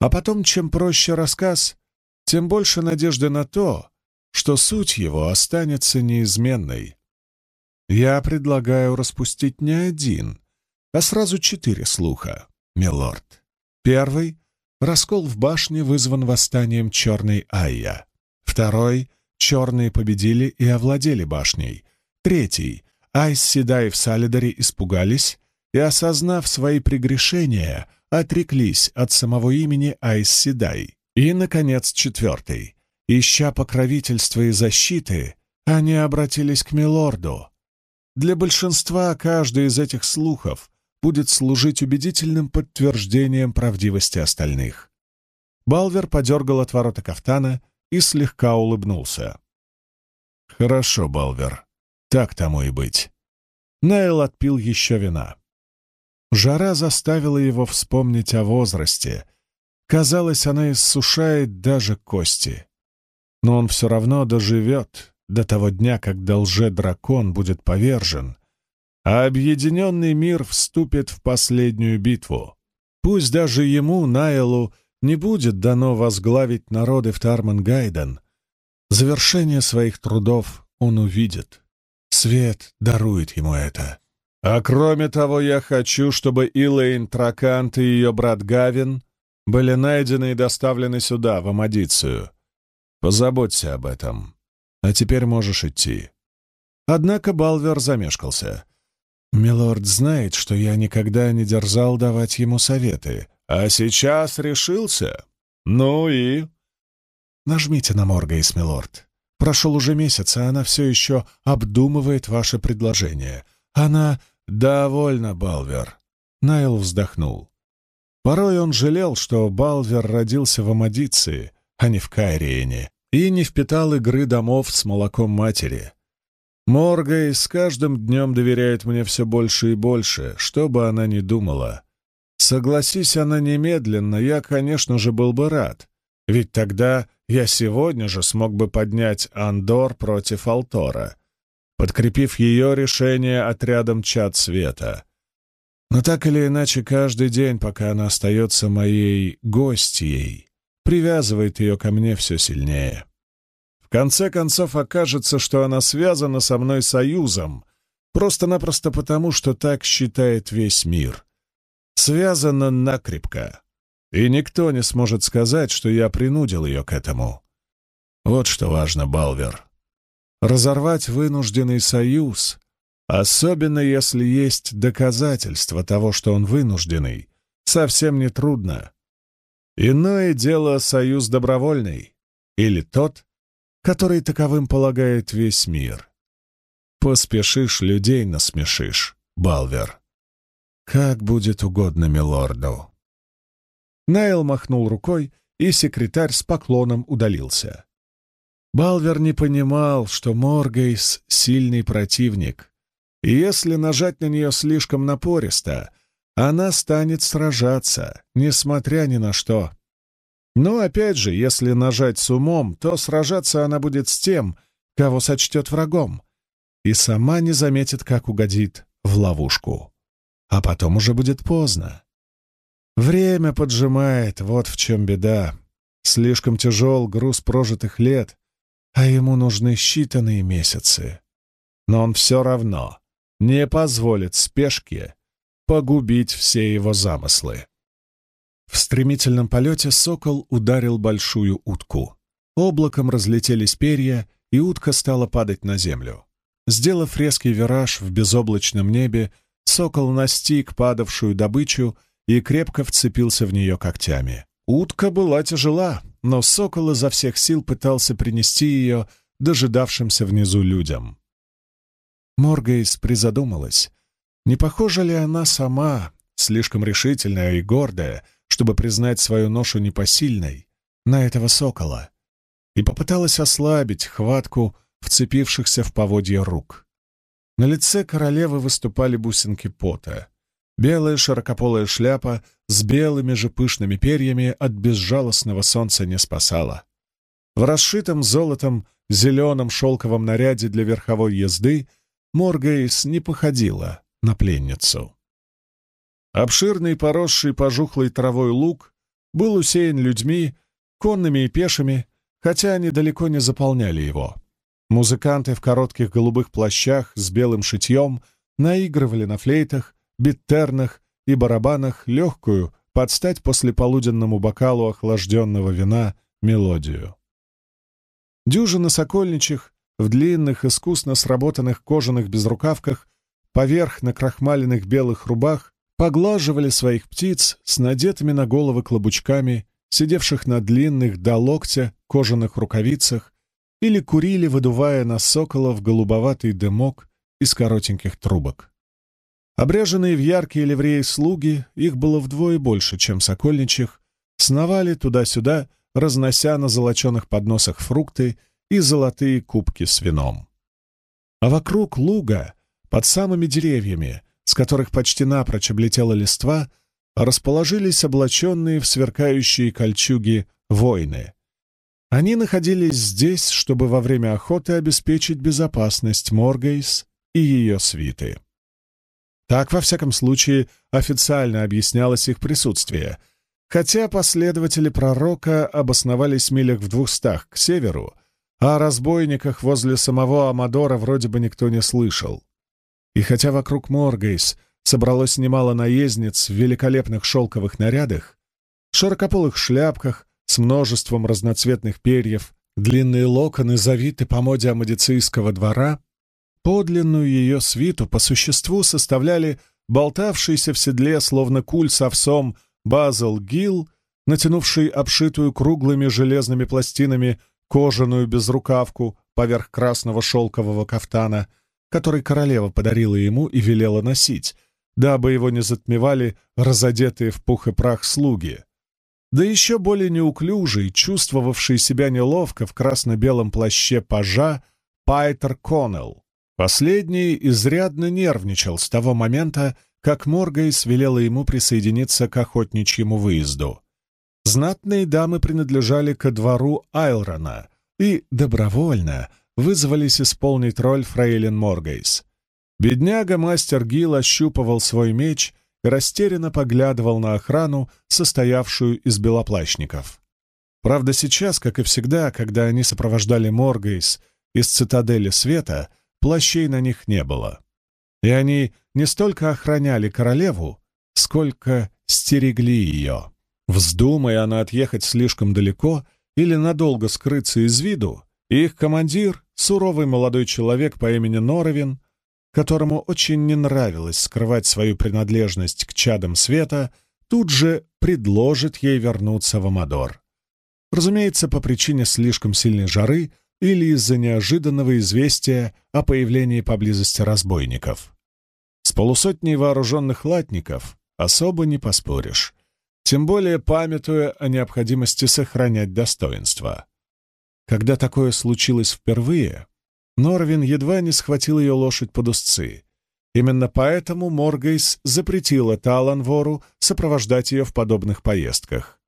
А потом, чем проще рассказ, тем больше надежды на то, что суть его останется неизменной. Я предлагаю распустить не один, а сразу четыре слуха, милорд. Первый — раскол в башне вызван восстанием Черной Айя. Второй — черные победили и овладели башней. Третий — Айс Седай в Салидаре испугались и, осознав свои прегрешения, отреклись от самого имени Айс. И, наконец, четвертый — Ища покровительства и защиты, они обратились к Милорду. Для большинства каждый из этих слухов будет служить убедительным подтверждением правдивости остальных. Балвер подергал от ворота кафтана и слегка улыбнулся. «Хорошо, Балвер, так тому и быть». Нейл отпил еще вина. Жара заставила его вспомнить о возрасте. Казалось, она иссушает даже кости но он все равно доживет до того дня, когда лже-дракон будет повержен, а объединенный мир вступит в последнюю битву. Пусть даже ему, Найлу, не будет дано возглавить народы в Тарман-Гайден, завершение своих трудов он увидит. Свет дарует ему это. А кроме того, я хочу, чтобы Илэйн Тракант и ее брат Гавин были найдены и доставлены сюда, в Амадицию. Позаботься об этом. А теперь можешь идти». Однако Балвер замешкался. «Милорд знает, что я никогда не дерзал давать ему советы. А сейчас решился? Ну и...» «Нажмите на Моргейс, милорд. Прошел уже месяц, а она все еще обдумывает ваше предложение. Она довольна, Балвер». Найл вздохнул. Порой он жалел, что Балвер родился в Амадиции, а не в Кайриене, и не впитал игры домов с молоком матери. Моргай с каждым днем доверяет мне все больше и больше, что бы она ни думала. Согласись она немедленно, я, конечно же, был бы рад, ведь тогда я сегодня же смог бы поднять Андор против Алтора, подкрепив ее решение отрядом чад света. Но так или иначе, каждый день, пока она остается моей гостьей, привязывает ее ко мне все сильнее. В конце концов окажется, что она связана со мной союзом, просто-напросто потому, что так считает весь мир. Связана накрепко. И никто не сможет сказать, что я принудил ее к этому. Вот что важно, Балвер. Разорвать вынужденный союз, особенно если есть доказательства того, что он вынужденный, совсем не трудно. Иное дело союз добровольный, или тот, который таковым полагает весь мир. Поспешишь, людей насмешишь, Балвер. Как будет угодно милорду. Найл махнул рукой, и секретарь с поклоном удалился. Балвер не понимал, что Моргейс — сильный противник, и если нажать на нее слишком напористо, она станет сражаться, несмотря ни на что. Но опять же, если нажать с умом, то сражаться она будет с тем, кого сочтет врагом, и сама не заметит, как угодит в ловушку. А потом уже будет поздно. Время поджимает, вот в чем беда. Слишком тяжел груз прожитых лет, а ему нужны считанные месяцы. Но он все равно не позволит спешке погубить все его замыслы. В стремительном полете сокол ударил большую утку. Облаком разлетелись перья, и утка стала падать на землю. Сделав резкий вираж в безоблачном небе, сокол настиг падавшую добычу и крепко вцепился в нее когтями. Утка была тяжела, но сокол изо всех сил пытался принести ее дожидавшимся внизу людям. Моргейс призадумалась, не похожа ли она сама, слишком решительная и гордая, чтобы признать свою ношу непосильной, на этого сокола, и попыталась ослабить хватку вцепившихся в поводья рук. На лице королевы выступали бусинки пота. Белая широкополая шляпа с белыми же пышными перьями от безжалостного солнца не спасала. В расшитом золотом зеленом шелковом наряде для верховой езды Моргейс не походила на пленницу. Обширный, поросший пожухлой травой луг был усеян людьми, конными и пешими, хотя они далеко не заполняли его. Музыканты в коротких голубых плащах с белым шитьем наигрывали на флейтах, биттернах и барабанах легкую, под стать послеполуденному бокалу охлажденного вина, мелодию. Дюжина сокольничих в длинных, искусно сработанных кожаных безрукавках, поверх накрахмаленных белых рубах, поглаживали своих птиц с надетыми на головы клобучками, сидевших на длинных до локтя кожаных рукавицах, или курили, выдувая на соколов голубоватый дымок из коротеньких трубок. Обряженные в яркие ливреи слуги, их было вдвое больше, чем сокольничьих, сновали туда-сюда, разнося на золоченых подносах фрукты и золотые кубки с вином. А вокруг луга, под самыми деревьями, с которых почти напрочь облетела листва, расположились облаченные в сверкающие кольчуги воины. Они находились здесь, чтобы во время охоты обеспечить безопасность Моргейс и ее свиты. Так, во всяком случае, официально объяснялось их присутствие, хотя последователи пророка обосновались милях в двухстах к северу, а о разбойниках возле самого Амадора вроде бы никто не слышал. И хотя вокруг Моргейс собралось немало наездниц в великолепных шелковых нарядах, широкополых шляпках с множеством разноцветных перьев, длинные локоны завиты по моде амадицийского двора, подлинную ее свиту по существу составляли болтавшийся в седле, словно куль с овсом, Базл Гилл, натянувший обшитую круглыми железными пластинами кожаную безрукавку поверх красного шелкового кафтана — который королева подарила ему и велела носить, дабы его не затмевали разодетые в пух и прах слуги. Да еще более неуклюжий, чувствовавший себя неловко в красно-белом плаще пажа, Пайтер Коннелл. Последний изрядно нервничал с того момента, как Моргейс велела ему присоединиться к охотничьему выезду. Знатные дамы принадлежали ко двору Айлрона и добровольно — вызвались исполнить роль фрейлин Моргейс. Бедняга-мастер Гил ощупывал свой меч и растерянно поглядывал на охрану, состоявшую из белоплащников. Правда, сейчас, как и всегда, когда они сопровождали Моргейс из цитадели света, плащей на них не было. И они не столько охраняли королеву, сколько стерегли ее. Вздумая она отъехать слишком далеко или надолго скрыться из виду, их командир, суровый молодой человек по имени Норовин, которому очень не нравилось скрывать свою принадлежность к чадам света, тут же предложит ей вернуться в Амадор. Разумеется, по причине слишком сильной жары или из-за неожиданного известия о появлении поблизости разбойников. С полусотней вооруженных латников особо не поспоришь, тем более памятуя о необходимости сохранять достоинство. Когда такое случилось впервые, Норвин едва не схватил ее лошадь под узцы. Именно поэтому Моргейс запретила Таланвору сопровождать ее в подобных поездках.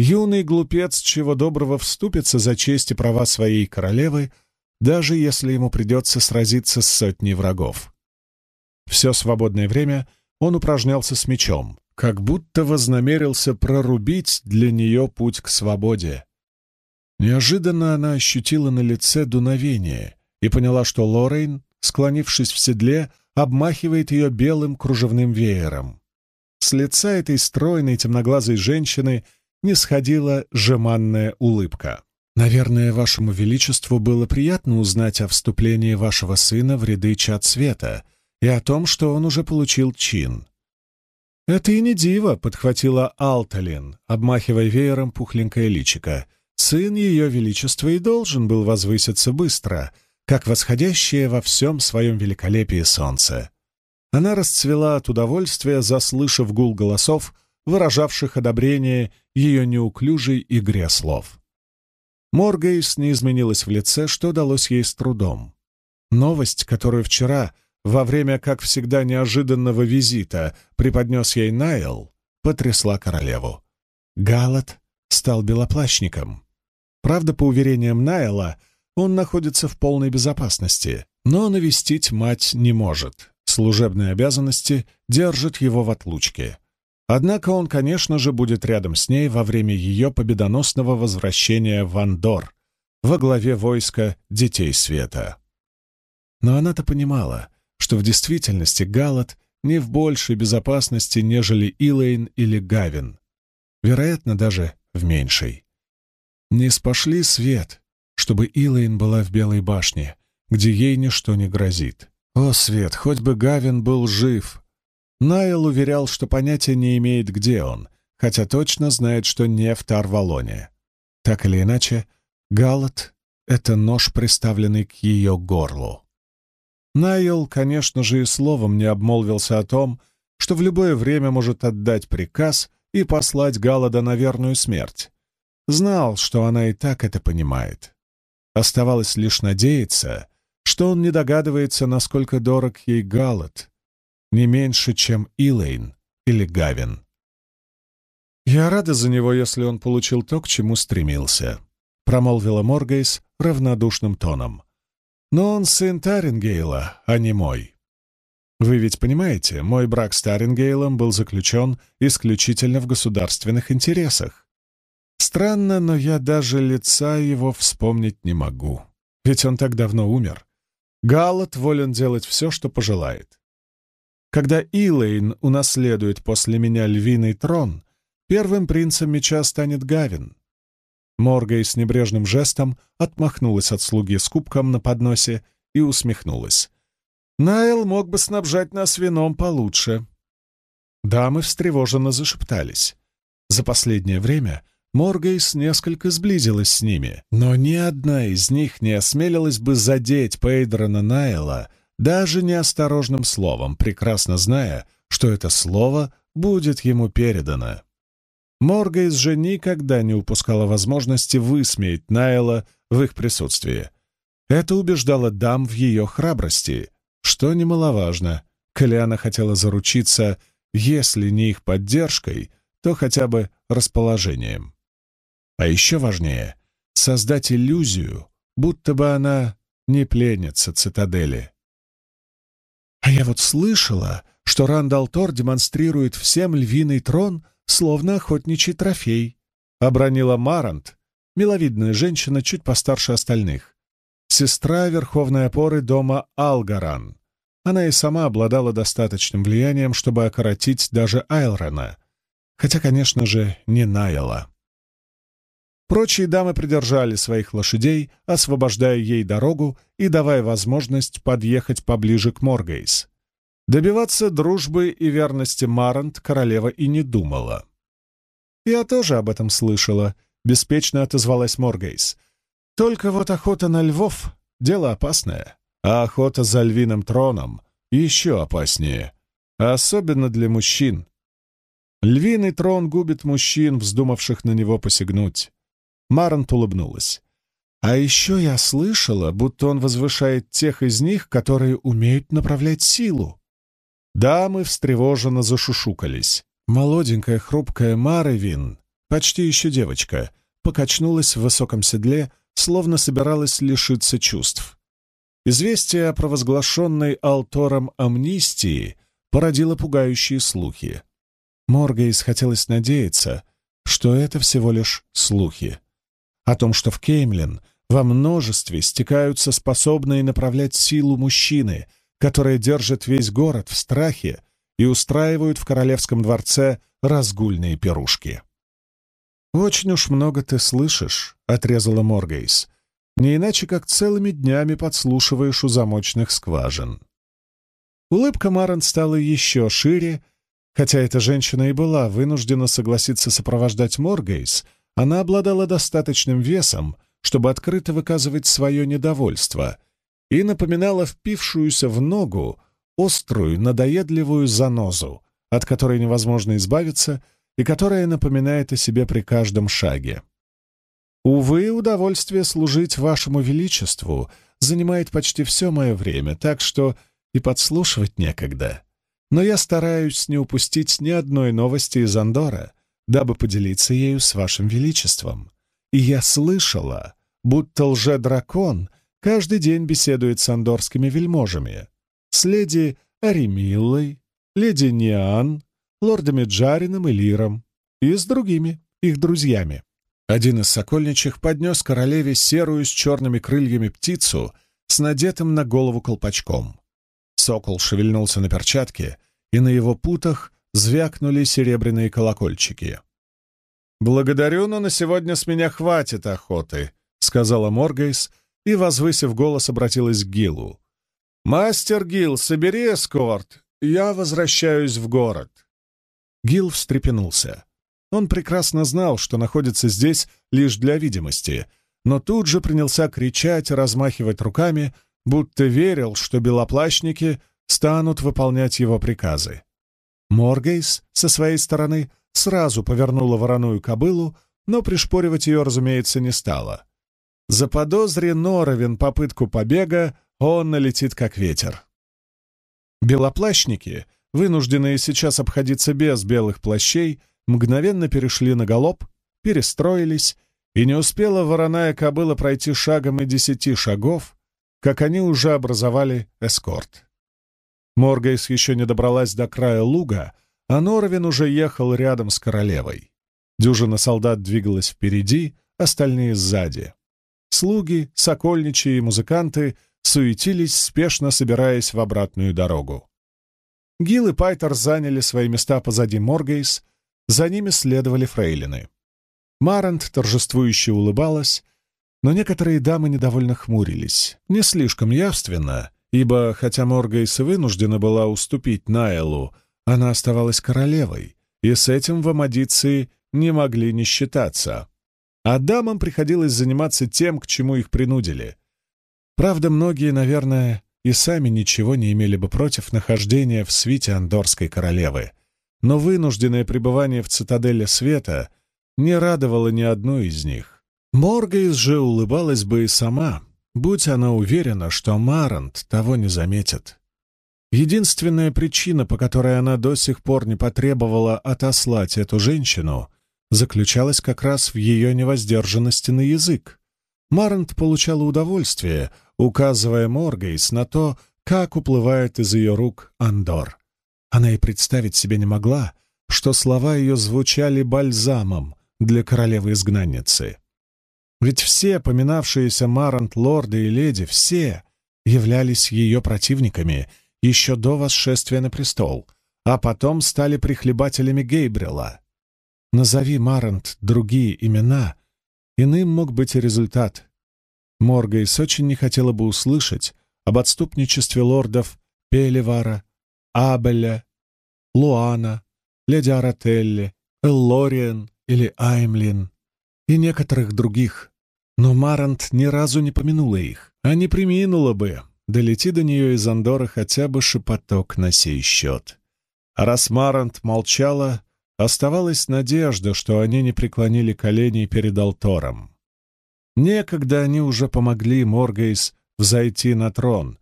Юный глупец чего доброго вступится за честь и права своей королевы, даже если ему придется сразиться с сотней врагов. Все свободное время он упражнялся с мечом, как будто вознамерился прорубить для нее путь к свободе. Неожиданно она ощутила на лице дуновение и поняла, что Лоррейн, склонившись в седле, обмахивает ее белым кружевным веером. С лица этой стройной темноглазой женщины не сходила жеманная улыбка. «Наверное, вашему величеству было приятно узнать о вступлении вашего сына в ряды чад света и о том, что он уже получил чин». «Это и не диво», — подхватила Алталин, обмахивая веером пухленькое личико. «Сын ее величества и должен был возвыситься быстро, как восходящее во всем своем великолепии солнце». Она расцвела от удовольствия, заслышав гул голосов, выражавших одобрение ее неуклюжей игре слов. Моргейс не изменилась в лице, что далось ей с трудом. Новость, которую вчера во время, как всегда, неожиданного визита преподнес ей Найл, потрясла королеву. Галат стал белоплащником. Правда, по уверениям Найла, он находится в полной безопасности, но навестить мать не может. Служебные обязанности держат его в отлучке. Однако он, конечно же, будет рядом с ней во время ее победоносного возвращения в Андор во главе войска Детей Света. Но она-то понимала, что в действительности Галат не в большей безопасности, нежели Илэйн или Гавин. Вероятно, даже в меньшей. Не спошли свет, чтобы Илэйн была в Белой башне, где ей ничто не грозит. О, свет, хоть бы Гавин был жив! Найл уверял, что понятия не имеет, где он, хотя точно знает, что не в Тарвалоне. Так или иначе, Галат — это нож, приставленный к ее горлу. Найл, конечно же, и словом не обмолвился о том, что в любое время может отдать приказ и послать Галада на верную смерть. Знал, что она и так это понимает. Оставалось лишь надеяться, что он не догадывается, насколько дорог ей Галад, не меньше, чем Илэйн или Гавин. «Я рада за него, если он получил то, к чему стремился», — промолвила Моргейс равнодушным тоном. Но он сын Тарингейла, а не мой. Вы ведь понимаете, мой брак с Тарингейлом был заключен исключительно в государственных интересах. Странно, но я даже лица его вспомнить не могу, ведь он так давно умер. Галат волен делать все, что пожелает. Когда Илэйн унаследует после меня львиный трон, первым принцем меча станет Гавин. Моргай с небрежным жестом отмахнулась от слуги с кубком на подносе и усмехнулась. «Найл мог бы снабжать нас вином получше». Дамы встревоженно зашептались. За последнее время Моргейс несколько сблизилась с ними, но ни одна из них не осмелилась бы задеть Пейдрона Найла даже неосторожным словом, прекрасно зная, что это слово будет ему передано. Моргейс же никогда не упускала возможности высмеять Найла в их присутствии. Это убеждало дам в ее храбрости, что немаловажно, коли она хотела заручиться, если не их поддержкой, то хотя бы расположением. А еще важнее — создать иллюзию, будто бы она не пленница цитадели. А я вот слышала, что Рандалтор демонстрирует всем львиный трон словно охотничий трофей», — обронила Марант, миловидная женщина чуть постарше остальных. Сестра верховной опоры дома Алгаран. Она и сама обладала достаточным влиянием, чтобы окоротить даже Айлрена, хотя, конечно же, не Найла. Прочие дамы придержали своих лошадей, освобождая ей дорогу и давая возможность подъехать поближе к Моргейс. Добиваться дружбы и верности Марант королева и не думала. «Я тоже об этом слышала», — беспечно отозвалась Моргейс. Только вот охота на львов — дело опасное, а охота за львиным троном еще опаснее, особенно для мужчин. Львиный трон губит мужчин, вздумавших на него посягнуть. Марант улыбнулась. А еще я слышала, будто он возвышает тех из них, которые умеют направлять силу. Дамы встревоженно зашушукались. Молоденькая хрупкая Маровин, почти еще девочка, покачнулась в высоком седле, словно собиралась лишиться чувств. Известие о провозглашенной Алтором амнистии породило пугающие слухи. Моргейс хотелось надеяться, что это всего лишь слухи. О том, что в Кеймлин во множестве стекаются способные направлять силу мужчины, которые держат весь город в страхе и устраивают в королевском дворце разгульные пирушки. «Очень уж много ты слышишь», — отрезала Моргейс. «Не иначе, как целыми днями подслушиваешь у замочных скважин». Улыбка Маран стала еще шире, хотя эта женщина и была вынуждена согласиться сопровождать Моргейс, она обладала достаточным весом, чтобы открыто выказывать свое недовольство, и напоминала впившуюся в ногу острую, надоедливую занозу, от которой невозможно избавиться и которая напоминает о себе при каждом шаге. Увы, удовольствие служить вашему величеству занимает почти все мое время, так что и подслушивать некогда. Но я стараюсь не упустить ни одной новости из Андора, дабы поделиться ею с вашим величеством и я слышала, будто лже-дракон каждый день беседует с андорскими вельможами, с леди Аремиллой, леди Ниан, лордами Джарином и Лиром и с другими, их друзьями. Один из сокольничих поднес королеве серую с черными крыльями птицу с надетым на голову колпачком. Сокол шевельнулся на перчатке, и на его путах звякнули серебряные колокольчики. «Благодарю, но на сегодня с меня хватит охоты», — сказала Моргейс и, возвысив голос, обратилась к Гилу. «Мастер Гил, собери эскорт, я возвращаюсь в город». Гил встрепенулся. Он прекрасно знал, что находится здесь лишь для видимости, но тут же принялся кричать, размахивать руками, будто верил, что белоплащники станут выполнять его приказы. Моргейс, со своей стороны, сразу повернула вороную кобылу, но пришпоривать ее, разумеется, не стала. Заподозри Норовин попытку побега, он налетит как ветер. Белоплащники, вынужденные сейчас обходиться без белых плащей, мгновенно перешли на галоп, перестроились, и не успела вороная кобыла пройти шагом и десяти шагов, как они уже образовали эскорт. Моргейс еще не добралась до края луга, а Норвин уже ехал рядом с королевой. Дюжина солдат двигалась впереди, остальные сзади. Слуги, сокольничьи и музыканты суетились, спешно собираясь в обратную дорогу. Гил и Пайтер заняли свои места позади Моргейс, за ними следовали фрейлины. Марант торжествующе улыбалась, но некоторые дамы недовольно хмурились, не слишком явственно, ибо, хотя Моргейс вынуждена была уступить Найлу, она оставалась королевой, и с этим в Амадиции не могли не считаться. А дамам приходилось заниматься тем, к чему их принудили. Правда, многие, наверное, и сами ничего не имели бы против нахождения в свите андорской королевы, но вынужденное пребывание в цитадели света не радовало ни одну из них. Моргейс же улыбалась бы и сама, будь она уверена, что Марант того не заметит. Единственная причина, по которой она до сих пор не потребовала отослать эту женщину, заключалась как раз в ее невоздержанности на язык. Марант получала удовольствие, указывая Моргейс на то, как уплывает из ее рук Андор. Она и представить себе не могла, что слова ее звучали бальзамом для королевы-изгнанницы. Ведь все поминавшиеся Марант лорды и леди, все являлись ее противниками — еще до восшествия на престол, а потом стали прихлебателями Гейбрила. Назови, Марант, другие имена, иным мог быть и результат. Моргейс очень не хотела бы услышать об отступничестве лордов Пелевара, Абеля, Луана, леди Арателли, Эллориен или Аймлин и некоторых других. Но Марант ни разу не помянула их, а не приминула бы. Долети до нее из Андора хотя бы шепоток на сей счет. А раз Марант молчала, оставалась надежда, что они не преклонили колени перед Алтором. Некогда они уже помогли Моргейс взойти на трон,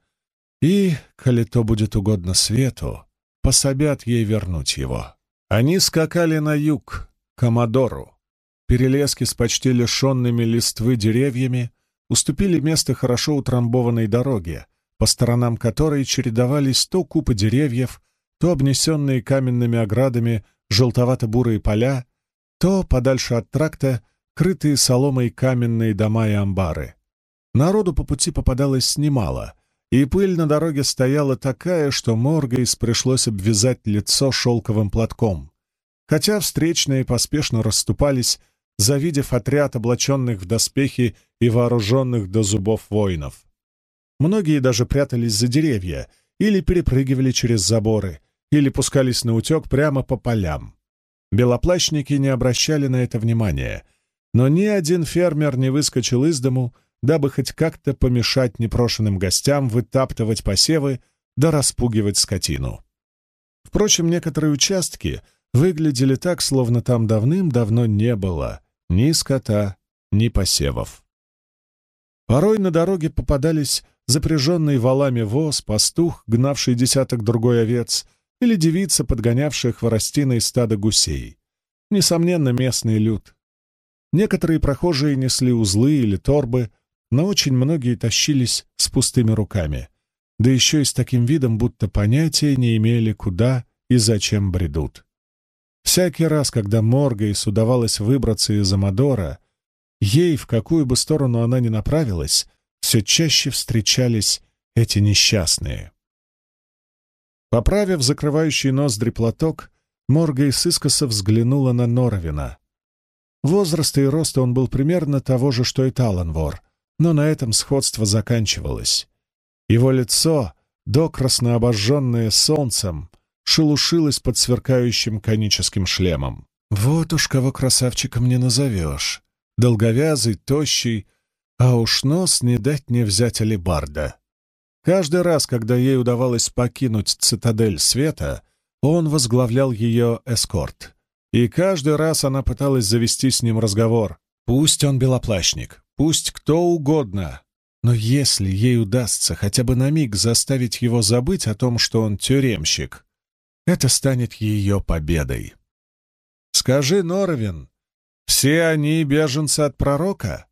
и, коли то будет угодно свету, пособят ей вернуть его. Они скакали на юг, к Амадору. Перелески с почти лишенными листвы деревьями уступили место хорошо утрамбованной дороге, по сторонам которой чередовались то купы деревьев, то обнесенные каменными оградами желтовато-бурые поля, то, подальше от тракта, крытые соломой каменные дома и амбары. Народу по пути попадалось немало, и пыль на дороге стояла такая, что Моргейс пришлось обвязать лицо шелковым платком, хотя встречные поспешно расступались, завидев отряд облаченных в доспехи и вооруженных до зубов воинов. Многие даже прятались за деревья или перепрыгивали через заборы, или пускались на утек прямо по полям. Белоплащники не обращали на это внимания, но ни один фермер не выскочил из дому, дабы хоть как-то помешать непрошенным гостям вытаптывать посевы да распугивать скотину. Впрочем, некоторые участки выглядели так, словно там давным-давно не было ни скота, ни посевов. Порой на дороге попадались запряженный валами воз, пастух, гнавший десяток другой овец, или девица, подгонявшая хворостиной стадо гусей. Несомненно, местный люд. Некоторые прохожие несли узлы или торбы, но очень многие тащились с пустыми руками, да еще и с таким видом, будто понятия не имели, куда и зачем бредут. Всякий раз, когда Моргейс удавалось выбраться из Амадора, ей, в какую бы сторону она ни направилась, все чаще встречались эти несчастные. Поправив закрывающий ноздри платок, Моргейс искоса взглянула на Норовина. Возраста и роста он был примерно того же, что и Таланвор, но на этом сходство заканчивалось. Его лицо, докрасно обожженное солнцем, шелушилось под сверкающим коническим шлемом. «Вот уж кого красавчиком не назовешь. Долговязый, тощий, а уж нос не дать не взять алибарда». Каждый раз, когда ей удавалось покинуть цитадель света, он возглавлял ее эскорт. И каждый раз она пыталась завести с ним разговор. Пусть он белоплащник, пусть кто угодно, но если ей удастся хотя бы на миг заставить его забыть о том, что он тюремщик, это станет ее победой. «Скажи, Норвин, все они беженцы от пророка?»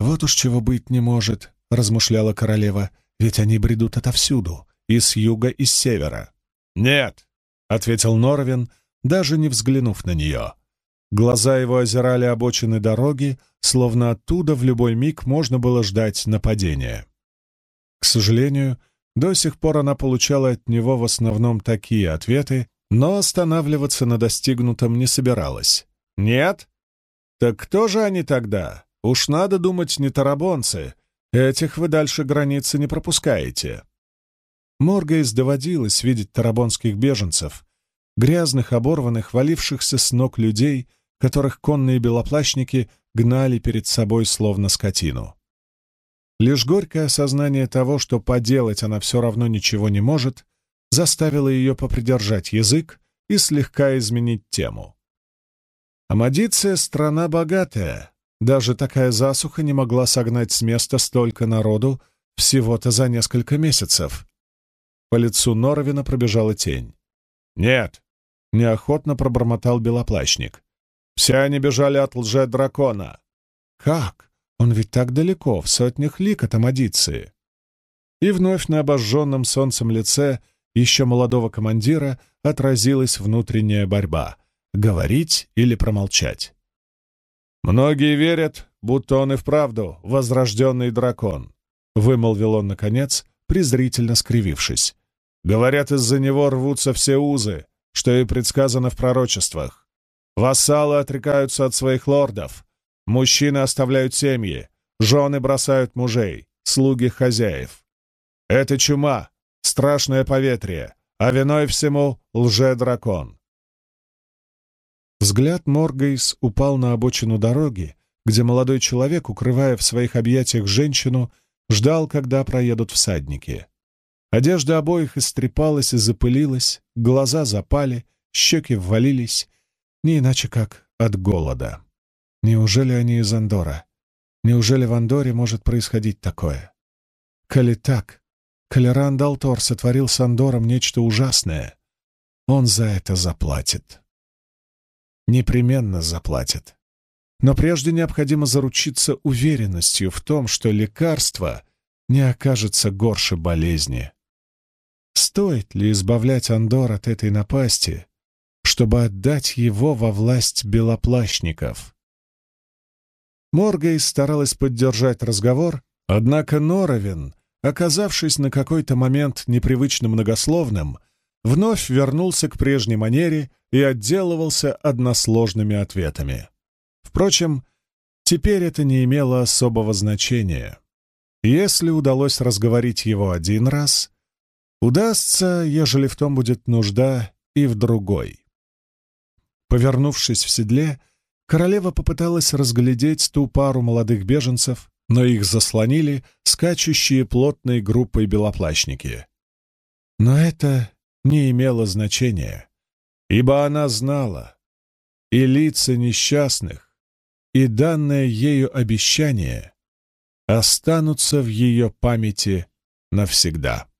«Вот уж чего быть не может», — размышляла королева, «ведь они бредут отовсюду, и с юга, и с севера». «Нет», — ответил Норвин, даже не взглянув на нее. Глаза его озирали обочины дороги, словно оттуда в любой миг можно было ждать нападения. К сожалению, до сих пор она получала от него в основном такие ответы, но останавливаться на достигнутом не собиралась. «Нет? Так кто же они тогда? Уж надо думать, не тарабонцы. Этих вы дальше границы не пропускаете». Моргейс доводилось видеть тарабонских беженцев, грязных, оборванных, валившихся с ног людей — которых конные белоплащники гнали перед собой словно скотину. Лишь горькое осознание того, что поделать она все равно ничего не может, заставило ее попридержать язык и слегка изменить тему. Амадиция — страна богатая. Даже такая засуха не могла согнать с места столько народу всего-то за несколько месяцев. По лицу Норовина пробежала тень. «Нет», — неохотно пробормотал белоплащник. Все они бежали от лже-дракона. Как? Он ведь так далеко, в сотнях лик от Амадиции. И вновь на обожженном солнцем лице еще молодого командира отразилась внутренняя борьба — говорить или промолчать. «Многие верят, будто он и вправду возрожденный дракон», — вымолвил он, наконец, презрительно скривившись. «Говорят, из-за него рвутся все узы, что и предсказано в пророчествах. Вассалы отрекаются от своих лордов. Мужчины оставляют семьи. Жены бросают мужей. Слуги хозяев. Это чума, страшное поветрие, а виной всему лже-дракон. Взгляд Моргейс упал на обочину дороги, где молодой человек, укрывая в своих объятиях женщину, ждал, когда проедут всадники. Одежда обоих истрепалась и запылилась, глаза запали, щеки ввалились, не иначе как от голода. Неужели они из Андора? Неужели в Андоре может происходить такое? Коли так, коли Рандалтор сотворил с Андором нечто ужасное, он за это заплатит. Непременно заплатит. Но прежде необходимо заручиться уверенностью в том, что лекарство не окажется горше болезни. Стоит ли избавлять Андор от этой напасти, чтобы отдать его во власть белоплащников? Моргей старалась поддержать разговор, однако Норовин, оказавшись на какой-то момент непривычно многословным, вновь вернулся к прежней манере и отделывался односложными ответами. Впрочем, теперь это не имело особого значения. Если удалось разговорить его один раз, удастся, ежели в том будет нужда, и в другой. Повернувшись в седле, королева попыталась разглядеть ту пару молодых беженцев, но их заслонили скачущие плотной группой белоплащники. Но это не имело значения, ибо она знала, и лица несчастных, и данное ею обещание останутся в ее памяти навсегда.